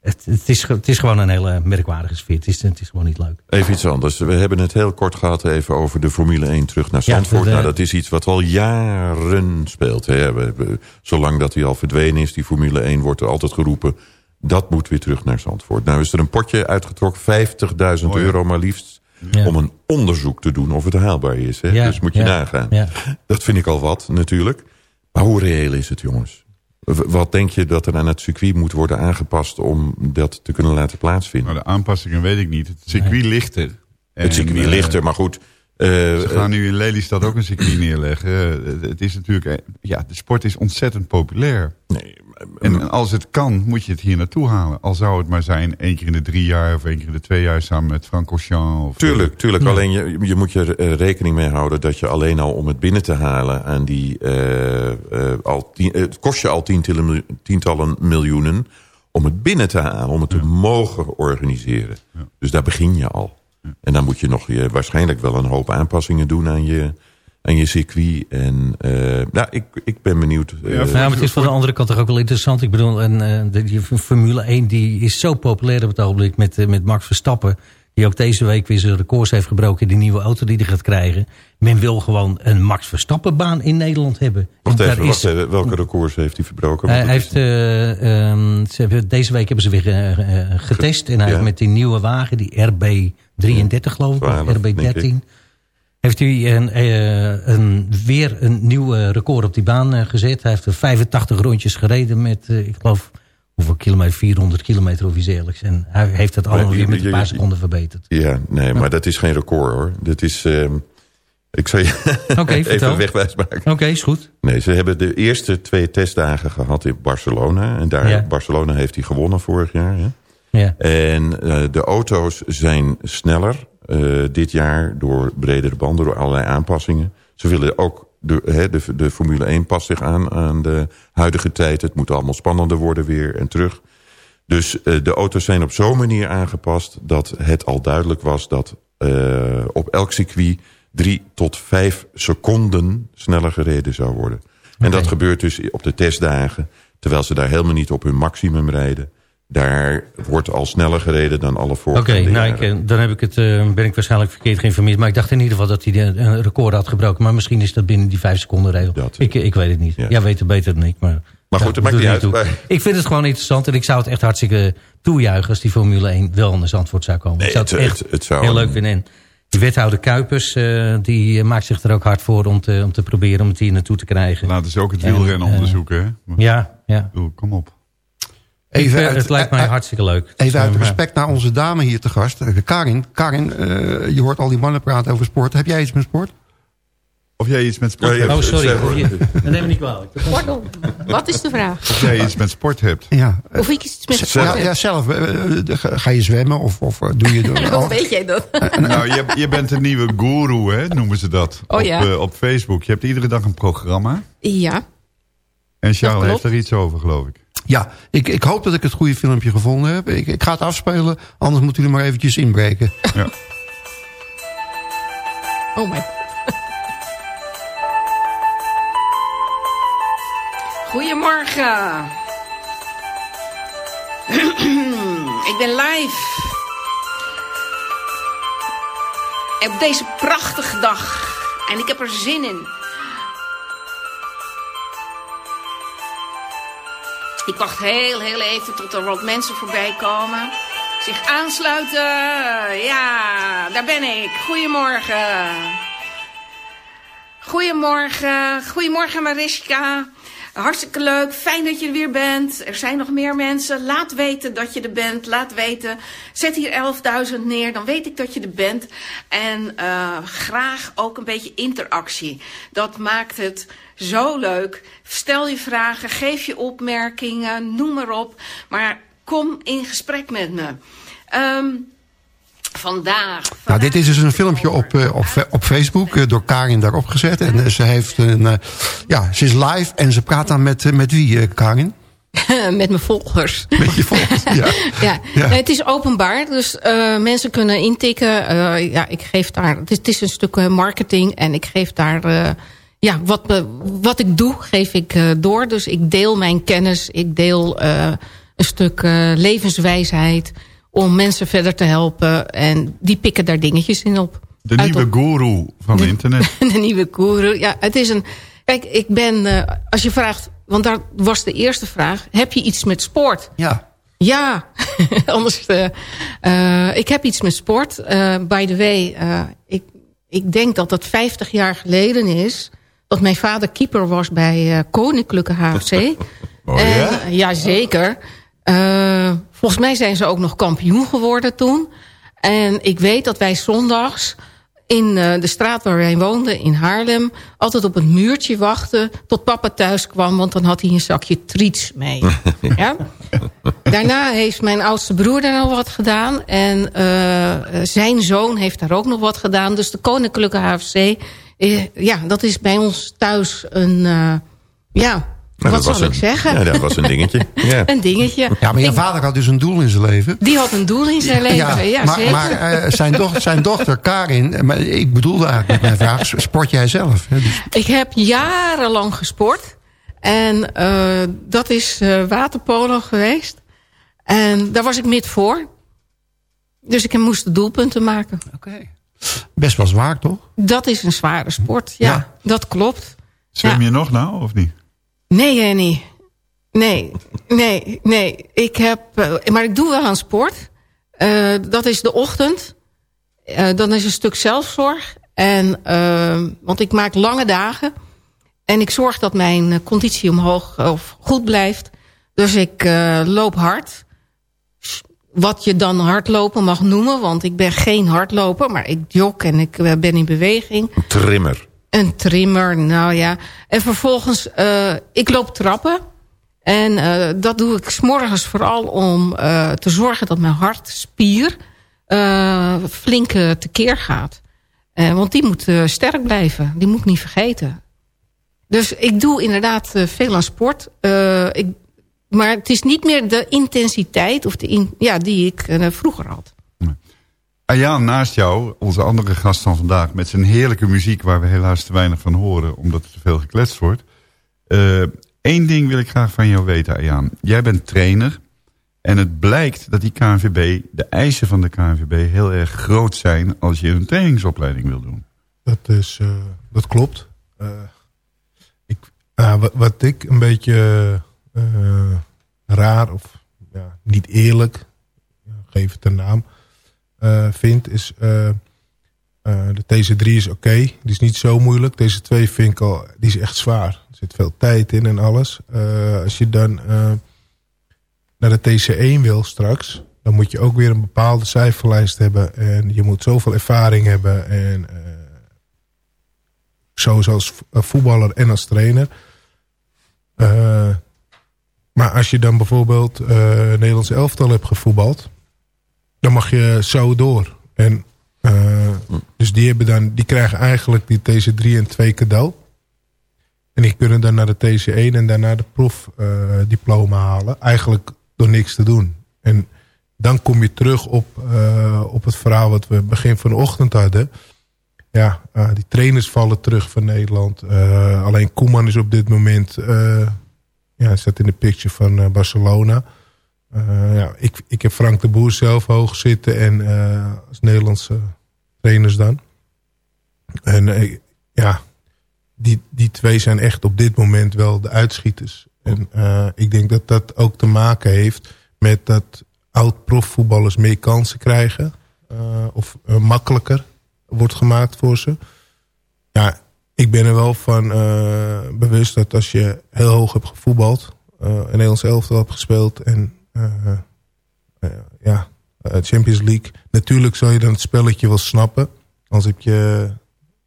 S8: het, het is, het is gewoon een hele merkwaardige sfeer. Het is, het is gewoon niet leuk.
S7: Even iets anders. We hebben het heel kort gehad even over de Formule 1 terug naar
S8: Ja,
S7: Zandvoort.
S8: de-
S7: nou, dat is iets wat al jaren speelt. Hè. We- we- zolang dat hij al verdwenen is, die Formule 1, wordt er altijd geroepen... dat moet weer terug naar Zandvoort. Nou is er een potje uitgetrokken, 50.000
S5: Mooi, hè?
S7: euro maar liefst...
S8: Ja.
S7: om een onderzoek te doen of het haalbaar is. Hè.
S8: Ja,
S7: dus moet je
S8: ja,
S7: nagaan.
S8: ja.
S7: Dat vind ik al wat, natuurlijk. Maar hoe reëel is het, jongens? Wat denk je dat er aan het circuit moet worden aangepast... om dat te kunnen laten plaatsvinden?
S5: Nou, de aanpassingen weet ik niet. Het circuit ligt er.
S7: het circuit
S5: En,
S7: ligt
S5: eh,
S7: er, maar goed... eh,
S5: Ze gaan nu in Lelystad ook een circuit neerleggen. Eh, Het is natuurlijk, eh, ja, de sport is ontzettend populair.
S7: Nee,
S5: En als het kan, moet je het hier naartoe halen. Al zou het maar zijn één keer in de drie jaar of één keer in de twee jaar samen met Francorchamps. Of,
S7: Tuurlijk, tuurlijk. Alleen je, je moet je eh, rekening mee houden dat je alleen al om het binnen te halen aan die eh, eh, al tien, eh, het kost je al tientallen, tientallen miljoenen om het binnen te halen, om het te mogen organiseren. Dus daar begin je al. En dan moet je nog je, waarschijnlijk wel een hoop aanpassingen doen aan je, aan je circuit. En uh, nou, ik, ik ben benieuwd. Uh,
S8: ja, maar het is van de andere kant toch ook wel interessant. Ik bedoel, en, uh, de, die Formule 1 die is zo populair op het ogenblik met, uh, met Max Verstappen. Die ook deze week weer zijn records heeft gebroken in die nieuwe auto die hij gaat krijgen. Men wil gewoon een Max Verstappen baan in Nederland hebben.
S7: Wacht even, is, wacht even, welke records heeft hij verbroken?
S8: Hij heeft, uh, um, ze hebben, deze week hebben ze weer uh, getest. En hij ja. heeft met die nieuwe wagen, die RB33 geloof ik, 12, of RB13 heeft hij een, uh, een, weer een nieuw record op die baan uh, gezet. Hij heeft er 85 rondjes gereden met, uh, ik geloof, hoeveel kilometer, 400 kilometer of iets eerlijks. En hij heeft het allemaal weer met een paar seconden verbeterd.
S7: Ja, nee, maar dat is geen record hoor. Dat is... ehm, ik zal je *laughs*
S8: Oké,
S7: even
S8: vertel.
S7: wegwijs maken.
S8: Oké, is goed.
S7: Nee, ze hebben de eerste twee testdagen gehad in Barcelona. En daar,
S8: Ja.
S7: Barcelona heeft hij gewonnen vorig jaar. Hè?
S8: Ja.
S7: En eh, de auto's zijn sneller eh, dit jaar door bredere banden, door allerlei aanpassingen. Ze willen ook, de, de, de Formule 1 past zich aan aan de huidige tijd. Het moet allemaal spannender worden weer en terug. Dus eh, de auto's zijn op zo'n manier aangepast dat het al duidelijk was dat eh, op elk circuit drie tot vijf seconden sneller gereden zou worden. En dat gebeurt dus op de testdagen, terwijl ze daar helemaal niet op hun maximum rijden. Daar wordt al sneller gereden dan alle
S8: Oké,
S7: vorige
S8: nou, ik, eh, dan heb ik het, eh, ben ik waarschijnlijk verkeerd geïnformeerd. Maar ik dacht in ieder geval dat hij de- een record had gebroken. Maar misschien is dat binnen die vijf seconden regel. Ik, ik weet het niet. Jij weet het beter dan ik. Maar,
S7: Maar goed, dat maakt niet uit. Maar-
S8: Ik vind het gewoon interessant. En ik zou het echt hartstikke toejuichen als die Formule 1 wel naar Zandvoort zou komen.
S7: Nee,
S8: ik zou het,
S7: het-
S8: echt
S7: het- het zou
S8: heel
S7: een-
S8: leuk vinden. En die wethouder Kuipers, eh, die maakt zich er ook hard voor om te, om te proberen om het hier naartoe te krijgen.
S5: Laten ze ook het
S8: En,
S5: wielrennen
S8: eh,
S5: onderzoeken, hè? Maar-
S8: Ja, ja.
S5: Kom op.
S4: Even uit-
S8: het lijkt mij
S4: uit-
S8: hartstikke leuk.
S4: Even uit
S8: eh,
S4: respect naar onze dame hier te gast. eh, Karin, Karin eh, je hoort al die mannen praten over sport. Heb jij iets met sport?
S5: Of jij iets met sport
S7: Ja,
S5: hebt.
S8: Oh, sorry. Dat neem me niet kwalijk.
S6: Pardon, wat is de vraag?
S5: Of jij iets met sport hebt.
S4: Ja.
S6: Of ik iets met sport heb?
S4: ja, zelf. ga je zwemmen of, of doe je... *laughs*
S6: Hoe weet jij dat?
S5: Nou, je, je bent een nieuwe guru, hè, noemen ze dat.
S6: Oh,
S5: op,
S6: ja.
S5: op Facebook. Je hebt iedere dag een programma.
S6: Ja.
S5: En Charles heeft er iets over, geloof ik.
S4: Ja, ik, ik hoop dat ik het goede filmpje gevonden heb. Ik, ik ga het afspelen, anders moeten jullie maar eventjes inbreken.
S5: Ja. *laughs*
S6: Oh my. *laughs* Goedemorgen. *clears throat* ik ben live. En op deze prachtige dag. En ik heb er zin in. Ik wacht heel, heel even tot er wat mensen voorbij komen. Zich aansluiten. Ja, daar ben ik. Goedemorgen. Goedemorgen. Goedemorgen Mariska. Hartstikke leuk. Fijn dat je er weer bent. Er zijn nog meer mensen. Laat weten dat je er bent. Laat weten. Zet hier 11.000 neer. Dan weet ik dat je er bent. En eh, graag ook een beetje interactie. Dat maakt het zo leuk. Stel je vragen. Geef je opmerkingen. Noem maar op. Maar kom in gesprek met me. Ehm, vandaag.
S4: Nou, dit is dus een filmpje op, eh, op, Facebook eh, door Karin daarop gezet. En eh, ze heeft een... ja, ze is live en ze praat dan met, met wie, Karin? *laughs*
S6: met mijn volgers.
S4: Met je volgers, ja. *laughs*
S6: Ja,
S4: Ja.
S6: Nee, het is openbaar, dus mensen kunnen intikken. Ja, ik geef daar, het is, het is een stuk marketing en ik geef daar, ja, wat, wat ik doe, geef ik door. Dus ik deel mijn kennis, ik deel een stuk levenswijsheid om mensen verder te helpen. En die pikken daar dingetjes in op.
S5: De nieuwe
S6: op-
S5: guru van het internet. *laughs*
S6: de nieuwe guru. Ja, het is een. Kijk, ik ben. eh, als je vraagt. Want daar was de eerste vraag. Heb je iets met sport?
S4: Ja.
S6: Ja. *laughs* Anders. eh, eh, ik heb iets met sport. By the way. ik, ik denk dat dat 50 jaar geleden is. Dat mijn vader keeper was bij Koninklijke HFC. *laughs*
S5: Oh
S6: En,
S5: ja?
S6: eh, Jazeker. Eh, volgens mij zijn ze ook nog kampioen geworden toen. En ik weet dat wij zondags in eh, de straat waar wij woonden, in Haarlem... altijd op een muurtje wachten tot papa thuis kwam... want dan had hij een zakje triets mee. *laughs* ja? Daarna heeft mijn oudste broer daar nog wat gedaan. En eh, zijn zoon heeft daar ook nog wat gedaan. Dus de Koninklijke HFC... eh, ja, dat is bij ons thuis een... ja,
S7: Nou,
S6: wat
S7: dat was
S6: ik
S7: een-
S6: zeggen?
S7: Ja, dat was een dingetje. *laughs* Ja.
S6: een dingetje.
S4: Ja, maar je vader had dus een doel in zijn leven.
S6: die had een doel in zijn leven, ja,
S4: maar,
S6: zeker.
S4: maar eh, zijn, dochter, zijn dochter Karin, maar ik bedoelde eigenlijk met mijn vraag, sport jij zelf? Hè? Dus,
S6: Ik heb jarenlang gesport. En eh, dat is eh, waterpolo geweest. En daar was ik mid voor. Dus ik moest de doelpunten maken.
S4: best wel zwaar, toch?
S6: Dat is een zware sport, ja.
S4: Ja.
S6: Dat klopt.
S5: Zwem je nog nou, of niet?
S6: Nee, Henny. Nee, nee, nee. Ik heb, eh, maar ik doe wel aan sport. Eh, dat is de ochtend. Eh, dan is een stuk zelfzorg. En, want ik maak lange dagen. En ik zorg dat mijn conditie omhoog of goed blijft. Dus ik loop hard. Wat je dan hardlopen mag noemen. Want ik ben geen hardloper. Maar ik jog en ik ben in beweging.
S7: Trimmer.
S6: Een trimmer, nou ja. En vervolgens, eh, ik loop trappen. En eh, dat doe ik s'morgens vooral om eh, te zorgen dat mijn hartspier flink tekeer gaat. Want die moet sterk blijven. Die moet ik niet vergeten. Dus ik doe inderdaad veel aan sport. Ik, maar het is niet meer de intensiteit of de ja, die ik vroeger had.
S5: Ayaan, naast jou, onze andere gast van vandaag... met zijn heerlijke muziek waar we helaas te weinig van horen... omdat er te veel gekletst wordt. Eén ding wil ik graag van jou weten, Ayaan. Jij bent trainer en het blijkt dat die KNVB... de eisen van de KNVB heel erg groot zijn... als je een trainingsopleiding wil doen.
S9: Dat, is, eh, dat klopt. Eh, ik, wat, wat ik een beetje eh, raar of ja, niet eerlijk, geef het een naam, eh, vind is... eh, eh, de TC3 is oké, die is niet zo moeilijk. Deze 2 vind ik al, die is echt zwaar. Er zit veel tijd in en alles. Eh, als je dan eh, naar de TC1 wil straks... dan moet je ook weer een bepaalde cijferlijst hebben. En je moet zoveel ervaring hebben. En eh zo als voetballer en als trainer. Eh, maar als je dan bijvoorbeeld eh Nederlands elftal hebt gevoetbald... dan mag je zo door. En, eh, dus die, hebben dan, die krijgen eigenlijk die TC3 en 2 cadeau. En die kunnen dan naar de TC1 en daarna de profdiploma diploma halen. Eigenlijk door niks te doen. En dan kom je terug op, eh, op het verhaal wat we begin van de ochtend hadden. Ja, eh, die trainers vallen terug van Nederland. Eh, alleen Koeman is op dit moment... eh ja, staat in de picture van eh, Barcelona. Eh, ja, ik, ik heb Frank de Boer zelf hoog zitten. En eh, als Nederlandse trainers dan. En eh, ja, die, die twee zijn echt op dit moment wel de uitschieters. En ik denk dat dat ook te maken heeft met dat oud-profvoetballers meer kansen krijgen. of makkelijker wordt gemaakt voor ze. Ja, ik ben er wel van bewust dat als je heel hoog hebt gevoetbald... een Nederlands elftal hebt gespeeld en ja, eh, Champions League... natuurlijk zal je dan het spelletje wel snappen. Als heb je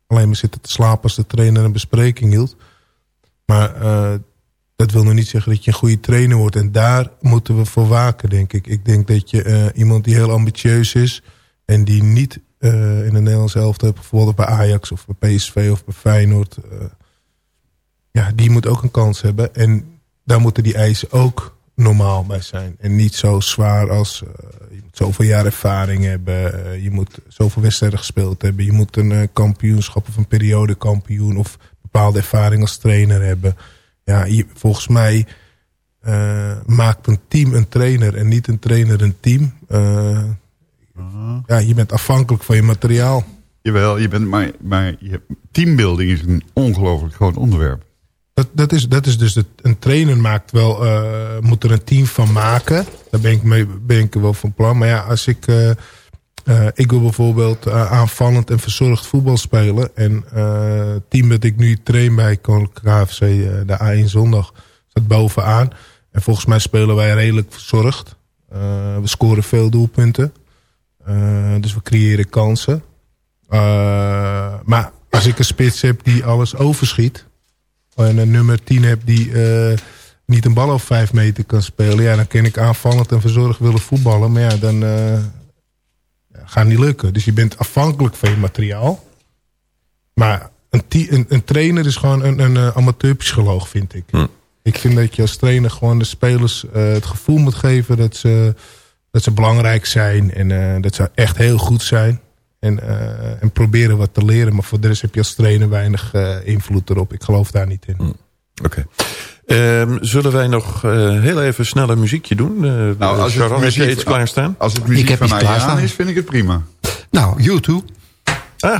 S9: alleen maar zitten te slapen als de trainer een bespreking hield. Maar eh, dat wil nog niet zeggen dat je een goede trainer wordt. En daar moeten we voor waken, denk ik. Ik denk dat je eh, iemand die heel ambitieus is... en die niet eh, in de Nederlandse elftal hebt... bijvoorbeeld bij Ajax of bij PSV of bij Feyenoord... eh, ja, die moet ook een kans hebben. En daar moeten die eisen ook normaal bij zijn. En niet zo zwaar als... eh, je moet zoveel jaar ervaring hebben. eh, je moet zoveel wedstrijden gespeeld hebben. Je moet een eh, kampioenschap of een periodekampioen... of bepaalde ervaring als trainer hebben. Ja, je- volgens mij maakt een team een trainer... en niet een trainer een team. Eh, ja, je bent afhankelijk van je materiaal.
S5: Jawel, je bent, maar, maar je, teambuilding is een ongelooflijk groot onderwerp.
S9: Dat, dat, is, dat is dus een trainer maakt wel, eh, moet er een team van maken. Daar ben ik, ben ik wel van plan. Maar ja, als ik, eh, eh, ik wil bijvoorbeeld aanvallend en verzorgd voetbal spelen. En het team dat ik nu train bij Koninklijke KFC, de A1 Zondag, staat bovenaan. En volgens mij spelen wij redelijk verzorgd. We scoren veel doelpunten. Dus we creëren kansen. Maar als ik een spits heb die alles overschiet een nummer 10 heb die eh, niet een bal over 5 meter kan spelen... ja, dan kan ik aanvallend en verzorgd willen voetballen. Maar ja, dan eh, gaat niet lukken. Dus je bent afhankelijk van je materiaal. Maar een, een, een trainer is gewoon een, een eh, amateurpsycholoog, vind ik. Ik vind dat je als trainer gewoon de spelers het gevoel moet geven... dat ze, dat ze belangrijk zijn en dat ze echt heel goed zijn... En, eh, en proberen wat te leren. Maar voor de rest heb je als trainer weinig eh, invloed erop. Ik geloof daar niet in.
S7: Oké. Ehm, zullen wij nog eh, heel even snel een muziekje doen? Uh,
S5: Nou, als het
S7: Sharon, heb je
S5: muziek-
S7: iets klaarstaan?
S5: Als het muziek
S4: Ik heb
S5: van
S4: klaarstaan.
S5: is, vind ik het prima.
S4: Nou, YouTube.
S7: Ah,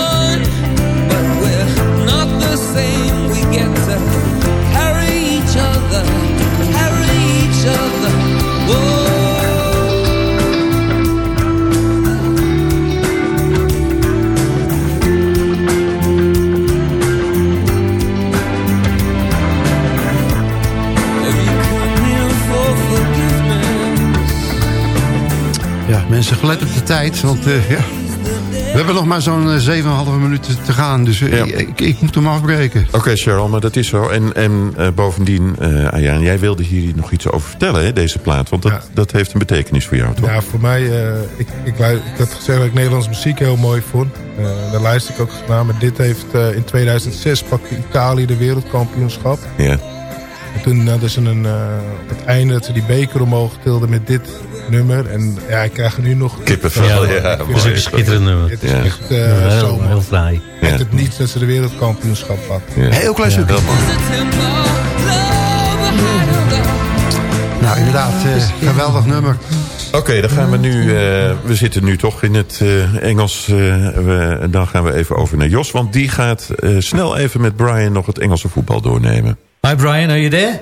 S4: gelet op de tijd. Want eh, ja, we hebben nog maar zo'n eh, 7,5 minuten te gaan. Dus eh, ik, ik moet hem afbreken.
S7: Oké, Cheryl, maar dat is zo. En, en eh, bovendien, eh Ayaan, jij wilde hier nog iets over vertellen, hè, deze plaat. Want dat, dat heeft een betekenis voor jou, toch?
S9: Ja, voor mij, eh, ik, ik, ik had gezegd dat ik Nederlandse muziek heel mooi vond. Eh, daar luister ik ook naar. Maar dit heeft eh, in 2006 pakte Italië de wereldkampioenschap.
S7: Ja.
S9: En toen hadden ze een, eh, op het einde dat ze die beker omhoog tilden met dit nummer. En ja, ik krijg er nu nog...
S7: Kippenvel, ja, mooi.
S9: het
S8: een schitterend nummer.
S9: Het is
S7: Ja.
S9: echt eh,
S8: heel,
S9: zo mooi.
S8: heel fraai.
S9: Echt het niets dat ze de wereldkampioenschap pakt.
S4: Heel klein stukje. Nou, inderdaad, eh, geweldig nummer.
S7: Oké, dan gaan we nu... eh, we zitten nu toch in het eh, Engels. eh, we, dan gaan we even over naar Jos. Want die gaat eh, snel even met Brian nog het Engelse voetbal doornemen.
S8: Hi Brian, are you there?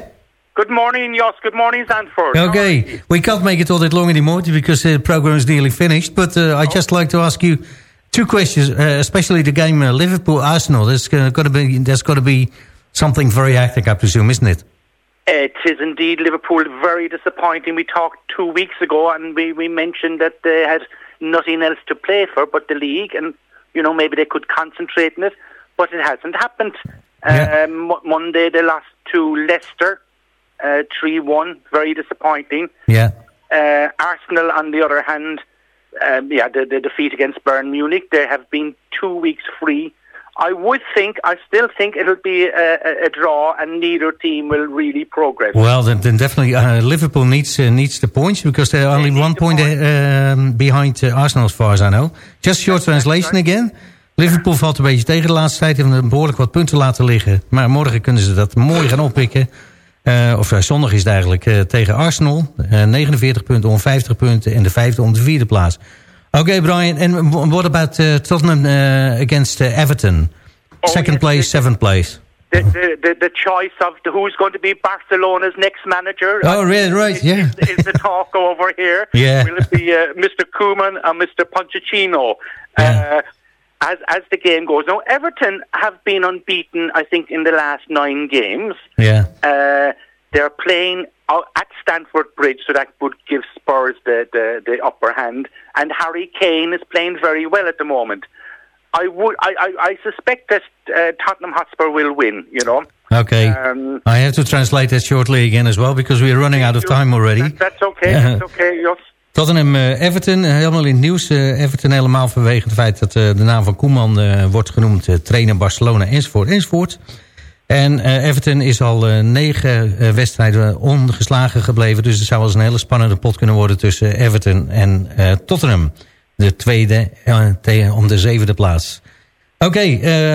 S12: Good morning, Jos. Good morning, Zandvoort.
S8: Okay, we can't make it all that long anymore because the program is nearly finished. But uh, I'd just like to ask you two questions, uh, especially the game uh, Liverpool Arsenal. There's got to be there's got to be something very hectic, I presume, isn't it?
S12: It is indeed Liverpool very disappointing. We talked two weeks ago and we, we mentioned that they had nothing else to play for but the league and, you know, maybe they could concentrate on it, but it hasn't happened. Um, Monday they lost to Leicester, 3-1, very disappointing.
S8: Yeah.
S12: Uh, Arsenal, on the other hand, um, yeah, the, the defeat against Bayern Munich, they have been two weeks free. I would think, I still think it'll be a, a, a draw and neither team will really progress.
S8: Well, then, then definitely uh, Liverpool needs uh, needs the points because they're only one point uh, um, behind uh, Arsenal, as far as I know. Just short translation again. Liverpool valt een beetje tegen de laatste tijd. Hebben behoorlijk wat punten laten liggen. Maar morgen kunnen ze dat mooi gaan oppikken. Uh, of zondag is het eigenlijk uh, tegen Arsenal. Uh, 49 punten om 50 punten. En de vijfde om de vierde plaats. Oké, okay, Brian. And what about uh, Tottenham uh, against uh, Everton? Second place, seventh place.
S12: The, the, the, the choice of the, who's going to be Barcelona's next manager.
S8: Oh, right, right, yeah.
S12: Is, is the talk over here. *laughs*
S8: Yeah.
S12: Will it be uh, Mr. Koeman and Mr. Pochettino? Uh, as, as the game goes. Now, Everton have been unbeaten, I think, in the last nine games.
S8: Yeah.
S12: Uh, they're playing at Stanford Bridge, so that would give Spurs the, the, the upper hand. And Harry Kane is playing very well at the moment. I would, I, I, I suspect that uh, Tottenham Hotspur will win. You know.
S8: Okay.
S12: Um,
S8: I have to translate that shortly again as well, because we are running out of time already.
S12: That, that's okay. *laughs* That's okay.
S8: Tottenham uh, Everton, uh, helemaal in het nieuws. Uh, Everton helemaal vanwege het feit dat de naam van Koeman wordt genoemd. Trainer Barcelona enzovoort enzovoort. En Everton is al negen wedstrijden ongeslagen gebleven. Dus het zou wel eens een hele spannende pot kunnen worden tussen Everton en Tottenham. De tweede om de zevende plaats. Oké,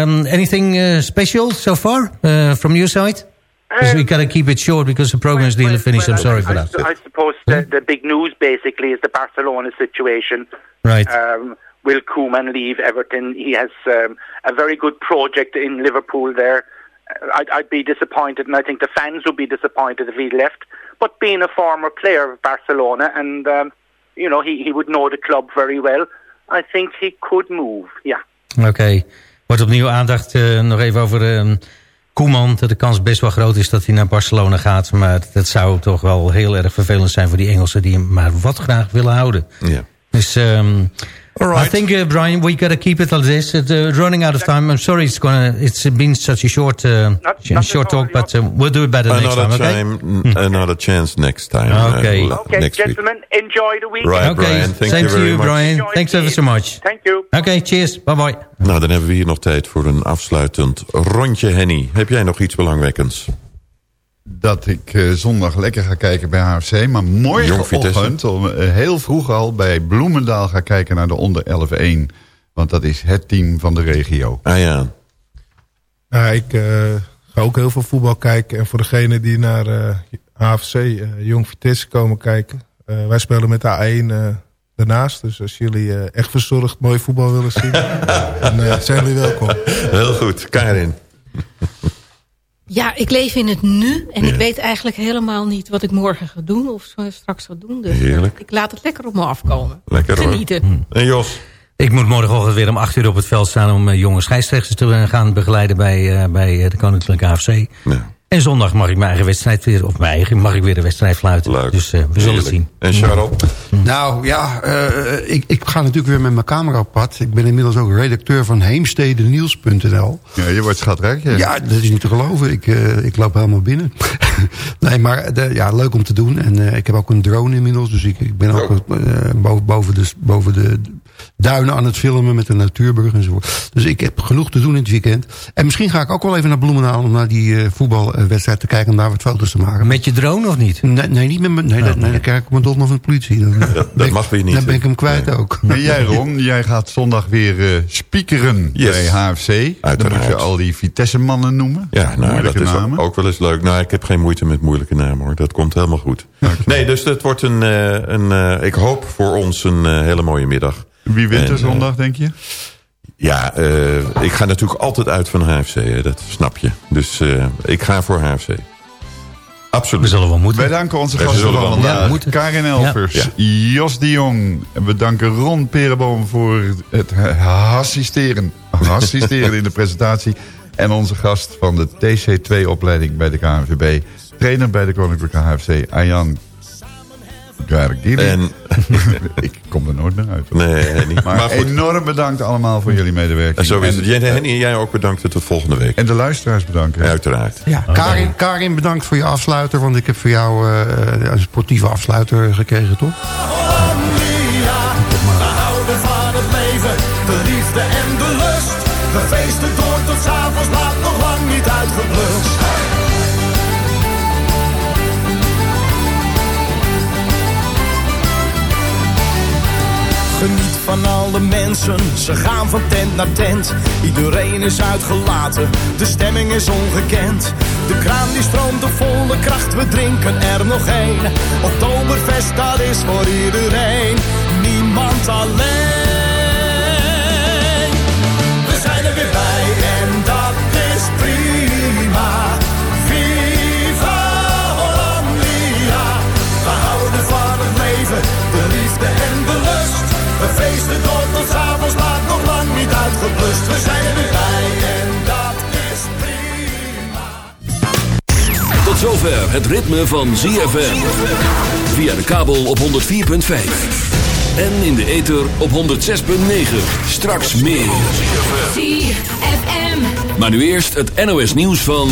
S8: um, anything special so far from your side? Because we got to keep it short because the program is nearly finished. I'm sorry
S12: I,
S8: for that.
S12: I suppose the, the big news basically is the Barcelona situation.
S8: Right.
S12: Um, will Koeman leave Everton? He has um, a very good project in Liverpool there. Uh, I'd, I'd be disappointed, and I think the fans would be disappointed if he left. But being a former player of Barcelona, and um, you know, he, he would know the club very well. I think he could move. Yeah.
S8: Oké. Wordt opnieuw aandacht eh, nog even over ehm, Koeman. Dat de kans best wel groot is dat hij naar Barcelona gaat. Maar dat zou toch wel heel erg vervelend zijn voor die Engelsen... die hem maar wat graag willen houden.
S7: Ja.
S8: Dus um, I think, uh, Brian, we gotta keep it like this. It's uh, running out of time. I'm sorry it's gonna. It's been such a short, uh, short talk, but uh, we'll do it better next time. Okay.
S7: time, another chance next time.
S8: Okay.
S7: uh,
S12: Okay,
S7: next week.
S12: gentlemen, enjoy the weekend.
S7: Right,
S8: Okay,
S7: Brian. Thank
S8: same
S7: you
S8: to
S7: very
S8: you,
S7: much.
S8: Brian.
S12: Enjoy
S8: Thanks ever so much.
S12: Thank you.
S8: Okay, cheers. Bye bye.
S7: Nou, dan hebben we hier nog tijd voor een afsluitend rondje, Henny. Heb jij nog iets belangwekkends?
S5: Dat ik eh, zondag lekker ga kijken bij HFC. Maar morgenochtend, om, eh, heel vroeg al, bij Bloemendaal ga kijken naar de onder 11-1. Want dat is het team van de regio.
S7: Ah ja.
S9: Ja, ik eh, ga ook heel veel voetbal kijken. En voor degenen die naar eh AFC, eh, Jong Vitesse, komen kijken. eh, wij spelen met de A1 eh, daarnaast. Dus als jullie eh, echt verzorgd mooi voetbal willen zien, *laughs* dan zijn jullie welkom.
S7: Heel goed. Karin.
S6: Ja, ik leef in het nu en
S7: Ja.
S6: ik weet eigenlijk helemaal niet wat ik morgen ga doen of zo straks ga doen. Dus
S7: Heerlijk.
S6: ik laat het lekker op me afkomen.
S7: Lekker hoor.
S6: Genieten.
S7: En Jos?
S8: Ik moet morgenochtend weer om 8 uur op het veld staan... om eh, jonge scheidsrechters te eh, gaan begeleiden bij, eh, bij de Koninklijke AFC.
S7: Ja.
S8: En zondag mag ik mijn eigen wedstrijd weer... of mijn eigen mag ik weer de wedstrijd fluiten.
S7: Leuk.
S8: Dus eh, we zullen het zien.
S7: En Charles?
S4: Nou ja, eh, ik, ik ga natuurlijk weer met mijn camera op pad. Ik ben inmiddels ook redacteur van heemstedenieuws.nl.
S5: Ja, je wordt schatrijk. Ja.
S4: Ja, dat is niet te geloven. Ik, eh, ik loop helemaal binnen. *laughs* nee, maar de, ja, leuk om te doen. En eh, ik heb ook een drone inmiddels. Dus ik, ik ben ook eh, boven, boven, de, boven de duinen aan het filmen met de natuurbrug enzovoort. Dus ik heb genoeg te doen in het weekend. En misschien ga ik ook wel even naar Bloemendaal om naar die eh, voetbalwedstrijd te kijken... en daar wat foto's te maken.
S8: Met je drone of niet?
S4: Nee, nee niet met mijn... Nee, dat- nee, dan krijg ik mijn donder van de politie. Dan, *laughs* eh,
S7: Dat,
S4: ik-
S7: mag weer niet.
S4: Dan ben ik hem kwijt ook.
S5: En jij Ron, *laughs* jij gaat zondag weer eh speakeren
S7: Yes.
S5: bij HFC. Dan
S7: Uiteraard.
S5: moet je al die Vitesse-mannen noemen.
S7: Ja, nou, dat
S5: Moeilijke
S7: is
S5: namen.
S7: ook wel eens leuk. Nou, ik heb geen moeite met moeilijke namen hoor. Dat komt helemaal goed. Nee, dus het wordt een, eh, een eh, ik hoop voor ons een hele mooie middag.
S5: Wie wint er
S7: eh,
S5: zondag, denk je?
S7: Ja, eh, ik ga natuurlijk altijd uit van HFC, hè, dat snap je. Dus eh, ik ga voor HFC.
S8: We
S7: Absoluut.
S8: zullen wel moeten.
S5: Wij danken onze
S7: Wij
S5: gasten van vandaag.
S8: Ja.
S5: Karin Elvers,
S7: Ja.
S5: Jos de Jong. En we danken Ron Perenboom voor het assisteren, assisteren *laughs* in de presentatie. En onze gast van de TC2-opleiding bij de KNVB. Trainer bij de Koninklijke HFC, Arjan
S7: En, *laughs*
S5: Ik kom er nooit meer uit. hoor.
S7: nee, niet.
S5: Maar,
S7: Maar, goed,
S5: enorm bedankt allemaal voor jullie medewerking.
S7: en zo is het.
S5: En,
S7: Jij, Henny, jij ook bedankt. Tot volgende week.
S5: en de luisteraars bedanken.
S7: Uiteraard.
S4: Ja, Karin, Karin, bedankt voor je afsluiter. Want ik heb voor jou eh, een sportieve afsluiter gekregen, toch?
S13: De liefde en de lust. We feesten door tot s'avonds laat, nog lang niet uitgeblust. Van alle mensen, ze gaan van tent naar tent. Iedereen is uitgelaten, de stemming is ongekend. De kraan die stroomt op volle kracht, we drinken er nog één. Oktoberfest, dat is voor iedereen, niemand alleen. Feesten door tot 's avonds laat, nog lang niet uitgeblust. We zijn er bij en dat is prima.
S1: Tot zover het ritme van ZFM. Via de kabel op 104.5. En in de ether op 106.9. Straks meer.
S14: ZFM.
S1: Maar nu eerst het NOS nieuws van...